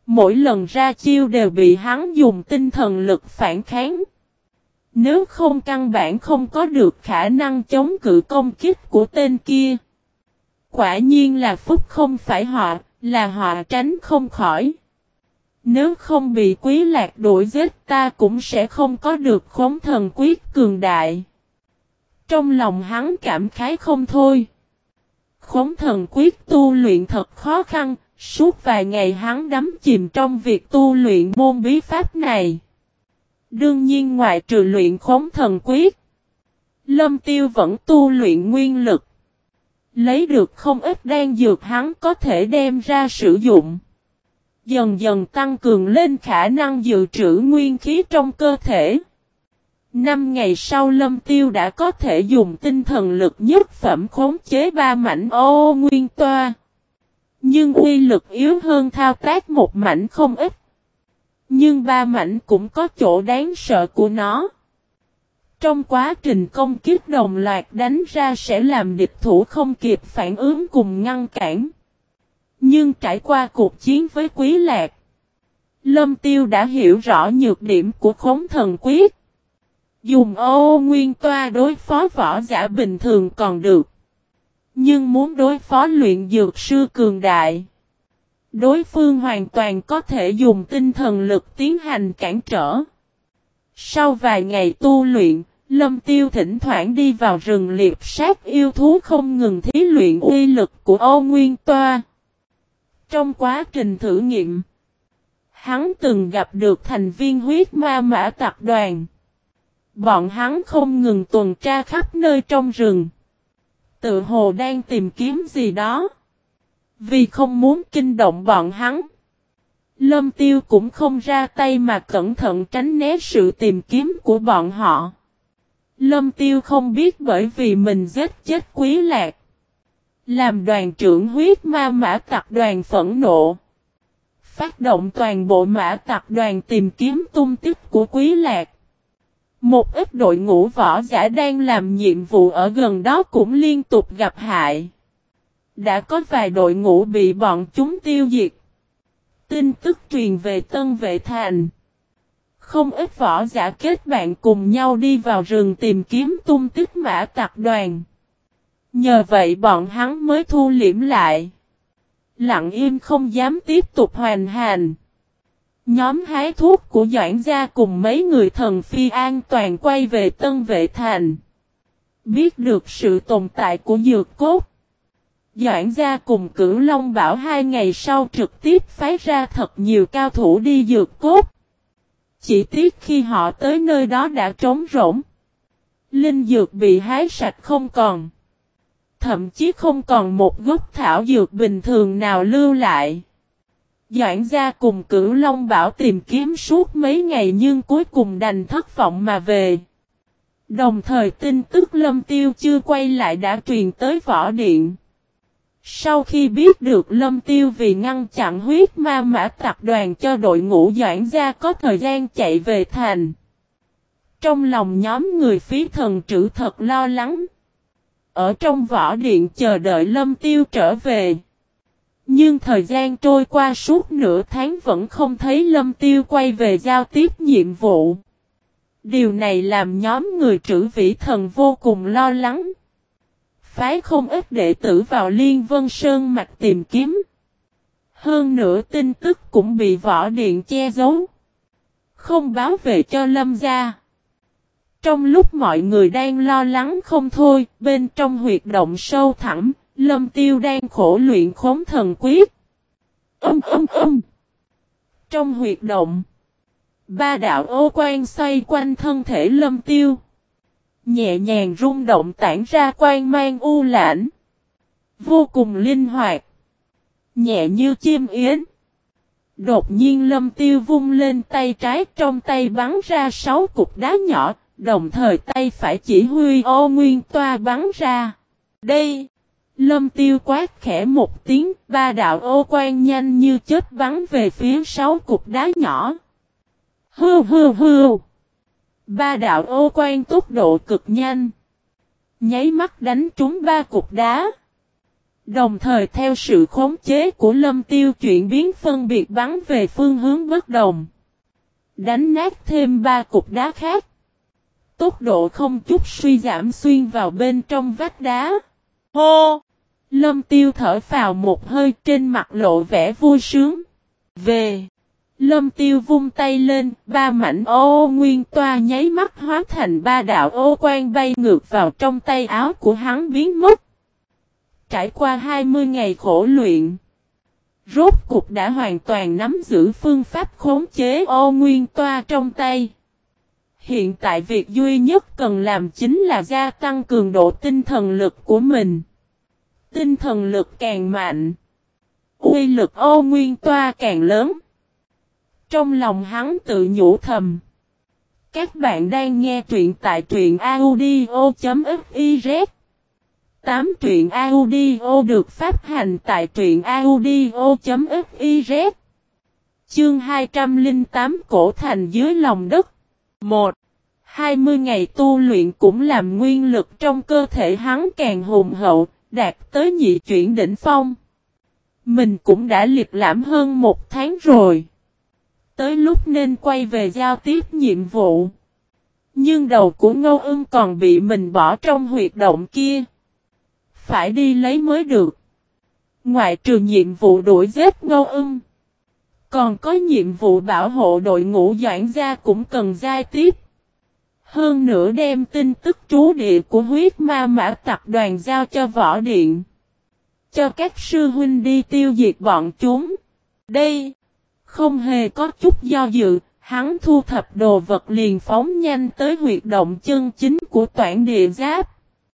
Mỗi lần ra chiêu đều bị hắn dùng tinh thần lực phản kháng. Nếu không căn bản không có được khả năng chống cự công kích của tên kia. Quả nhiên là phúc không phải họ, là họ tránh không khỏi. Nếu không bị quý lạc đuổi giết ta cũng sẽ không có được khống thần quyết cường đại. Trong lòng hắn cảm khái không thôi. Khống thần quyết tu luyện thật khó khăn, suốt vài ngày hắn đắm chìm trong việc tu luyện môn bí pháp này. Đương nhiên ngoại trừ luyện khống thần quyết, Lâm Tiêu vẫn tu luyện nguyên lực. Lấy được không ít đan dược hắn có thể đem ra sử dụng. Dần dần tăng cường lên khả năng dự trữ nguyên khí trong cơ thể. Năm ngày sau Lâm Tiêu đã có thể dùng tinh thần lực nhất phẩm khống chế ba mảnh ô nguyên toa. Nhưng uy lực yếu hơn thao tác một mảnh không ít. Nhưng ba mảnh cũng có chỗ đáng sợ của nó. Trong quá trình công kích đồng loạt đánh ra sẽ làm địch thủ không kịp phản ứng cùng ngăn cản. Nhưng trải qua cuộc chiến với Quý Lạc, Lâm Tiêu đã hiểu rõ nhược điểm của khống thần quyết. Dùng ô nguyên toa đối phó võ giả bình thường còn được. Nhưng muốn đối phó luyện dược sư cường đại. Đối phương hoàn toàn có thể dùng tinh thần lực tiến hành cản trở. Sau vài ngày tu luyện, Lâm Tiêu thỉnh thoảng đi vào rừng liệp sát yêu thú không ngừng thí luyện uy lực của ô nguyên toa. Trong quá trình thử nghiệm, hắn từng gặp được thành viên huyết ma mã tạc đoàn. Bọn hắn không ngừng tuần tra khắp nơi trong rừng. Tự hồ đang tìm kiếm gì đó. Vì không muốn kinh động bọn hắn. Lâm tiêu cũng không ra tay mà cẩn thận tránh né sự tìm kiếm của bọn họ. Lâm tiêu không biết bởi vì mình giết chết quý lạc. Làm đoàn trưởng huyết ma mã tặc đoàn phẫn nộ. Phát động toàn bộ mã tặc đoàn tìm kiếm tung tích của quý lạc. Một ít đội ngũ võ giả đang làm nhiệm vụ ở gần đó cũng liên tục gặp hại. Đã có vài đội ngũ bị bọn chúng tiêu diệt. Tin tức truyền về Tân Vệ Thành. Không ít võ giả kết bạn cùng nhau đi vào rừng tìm kiếm tung tích mã tặc đoàn. Nhờ vậy bọn hắn mới thu liễm lại. Lặng im không dám tiếp tục hoàn hành. Nhóm hái thuốc của Doãn Gia cùng mấy người thần phi an toàn quay về Tân Vệ Thành. Biết được sự tồn tại của dược cốt. Doãn Gia cùng cửu Long Bảo hai ngày sau trực tiếp phái ra thật nhiều cao thủ đi dược cốt. Chỉ tiếc khi họ tới nơi đó đã trống rỗng. Linh dược bị hái sạch không còn. Thậm chí không còn một gốc thảo dược bình thường nào lưu lại. Doãn gia cùng cửu Long Bảo tìm kiếm suốt mấy ngày nhưng cuối cùng đành thất vọng mà về. Đồng thời tin tức lâm tiêu chưa quay lại đã truyền tới võ điện. Sau khi biết được lâm tiêu vì ngăn chặn huyết ma mã tập đoàn cho đội ngũ doãn gia có thời gian chạy về thành. Trong lòng nhóm người phí thần trữ thật lo lắng. Ở trong võ điện chờ đợi lâm tiêu trở về. Nhưng thời gian trôi qua suốt nửa tháng vẫn không thấy lâm tiêu quay về giao tiếp nhiệm vụ. Điều này làm nhóm người trữ vĩ thần vô cùng lo lắng. Phái không ít đệ tử vào Liên Vân Sơn mạch tìm kiếm. Hơn nữa tin tức cũng bị võ điện che giấu. Không báo về cho lâm gia. Trong lúc mọi người đang lo lắng không thôi, bên trong huyệt động sâu thẳm, lâm tiêu đang khổ luyện khống thần quyết. Âm âm âm. Trong huyệt động, ba đạo ô quan xoay quanh thân thể lâm tiêu. Nhẹ nhàng rung động tản ra quan mang u lãnh. Vô cùng linh hoạt. Nhẹ như chim yến. Đột nhiên lâm tiêu vung lên tay trái trong tay bắn ra sáu cục đá nhỏ, đồng thời tay phải chỉ huy ô nguyên toa bắn ra. Đây! Lâm tiêu quát khẽ một tiếng, ba đạo ô quan nhanh như chết bắn về phía sáu cục đá nhỏ. Hư hư hư! Ba đạo ô quan tốc độ cực nhanh. Nháy mắt đánh trúng ba cục đá. Đồng thời theo sự khống chế của lâm tiêu chuyển biến phân biệt bắn về phương hướng bất đồng. Đánh nát thêm ba cục đá khác. Tốc độ không chút suy giảm xuyên vào bên trong vách đá. Hô! Lâm tiêu thở vào một hơi trên mặt lộ vẻ vui sướng. Về! Lâm tiêu vung tay lên, ba mảnh ô nguyên toa nháy mắt hóa thành ba đạo ô quan bay ngược vào trong tay áo của hắn biến mất. Trải qua 20 ngày khổ luyện, rốt cục đã hoàn toàn nắm giữ phương pháp khống chế ô nguyên toa trong tay. Hiện tại việc duy nhất cần làm chính là gia tăng cường độ tinh thần lực của mình. Tinh thần lực càng mạnh, uy lực ô nguyên toa càng lớn. Trong lòng hắn tự nhủ thầm. Các bạn đang nghe truyện tại truyện audio.fiz 8 truyện audio được phát hành tại truyện audio.fiz Chương 208 Cổ thành dưới lòng đất 1. 20 ngày tu luyện cũng làm nguyên lực trong cơ thể hắn càng hùng hậu, đạt tới nhị chuyển đỉnh phong. Mình cũng đã liệt lãm hơn một tháng rồi. Tới lúc nên quay về giao tiếp nhiệm vụ. Nhưng đầu của ngô ưng còn bị mình bỏ trong huyệt động kia. Phải đi lấy mới được. Ngoại trừ nhiệm vụ đuổi giết ngô ưng. Còn có nhiệm vụ bảo hộ đội ngũ doãn gia cũng cần giai tiếp. Hơn nữa đem tin tức trú địa của huyết ma mã tập đoàn giao cho võ điện. Cho các sư huynh đi tiêu diệt bọn chúng. Đây, không hề có chút do dự, hắn thu thập đồ vật liền phóng nhanh tới huyệt động chân chính của toản địa giáp.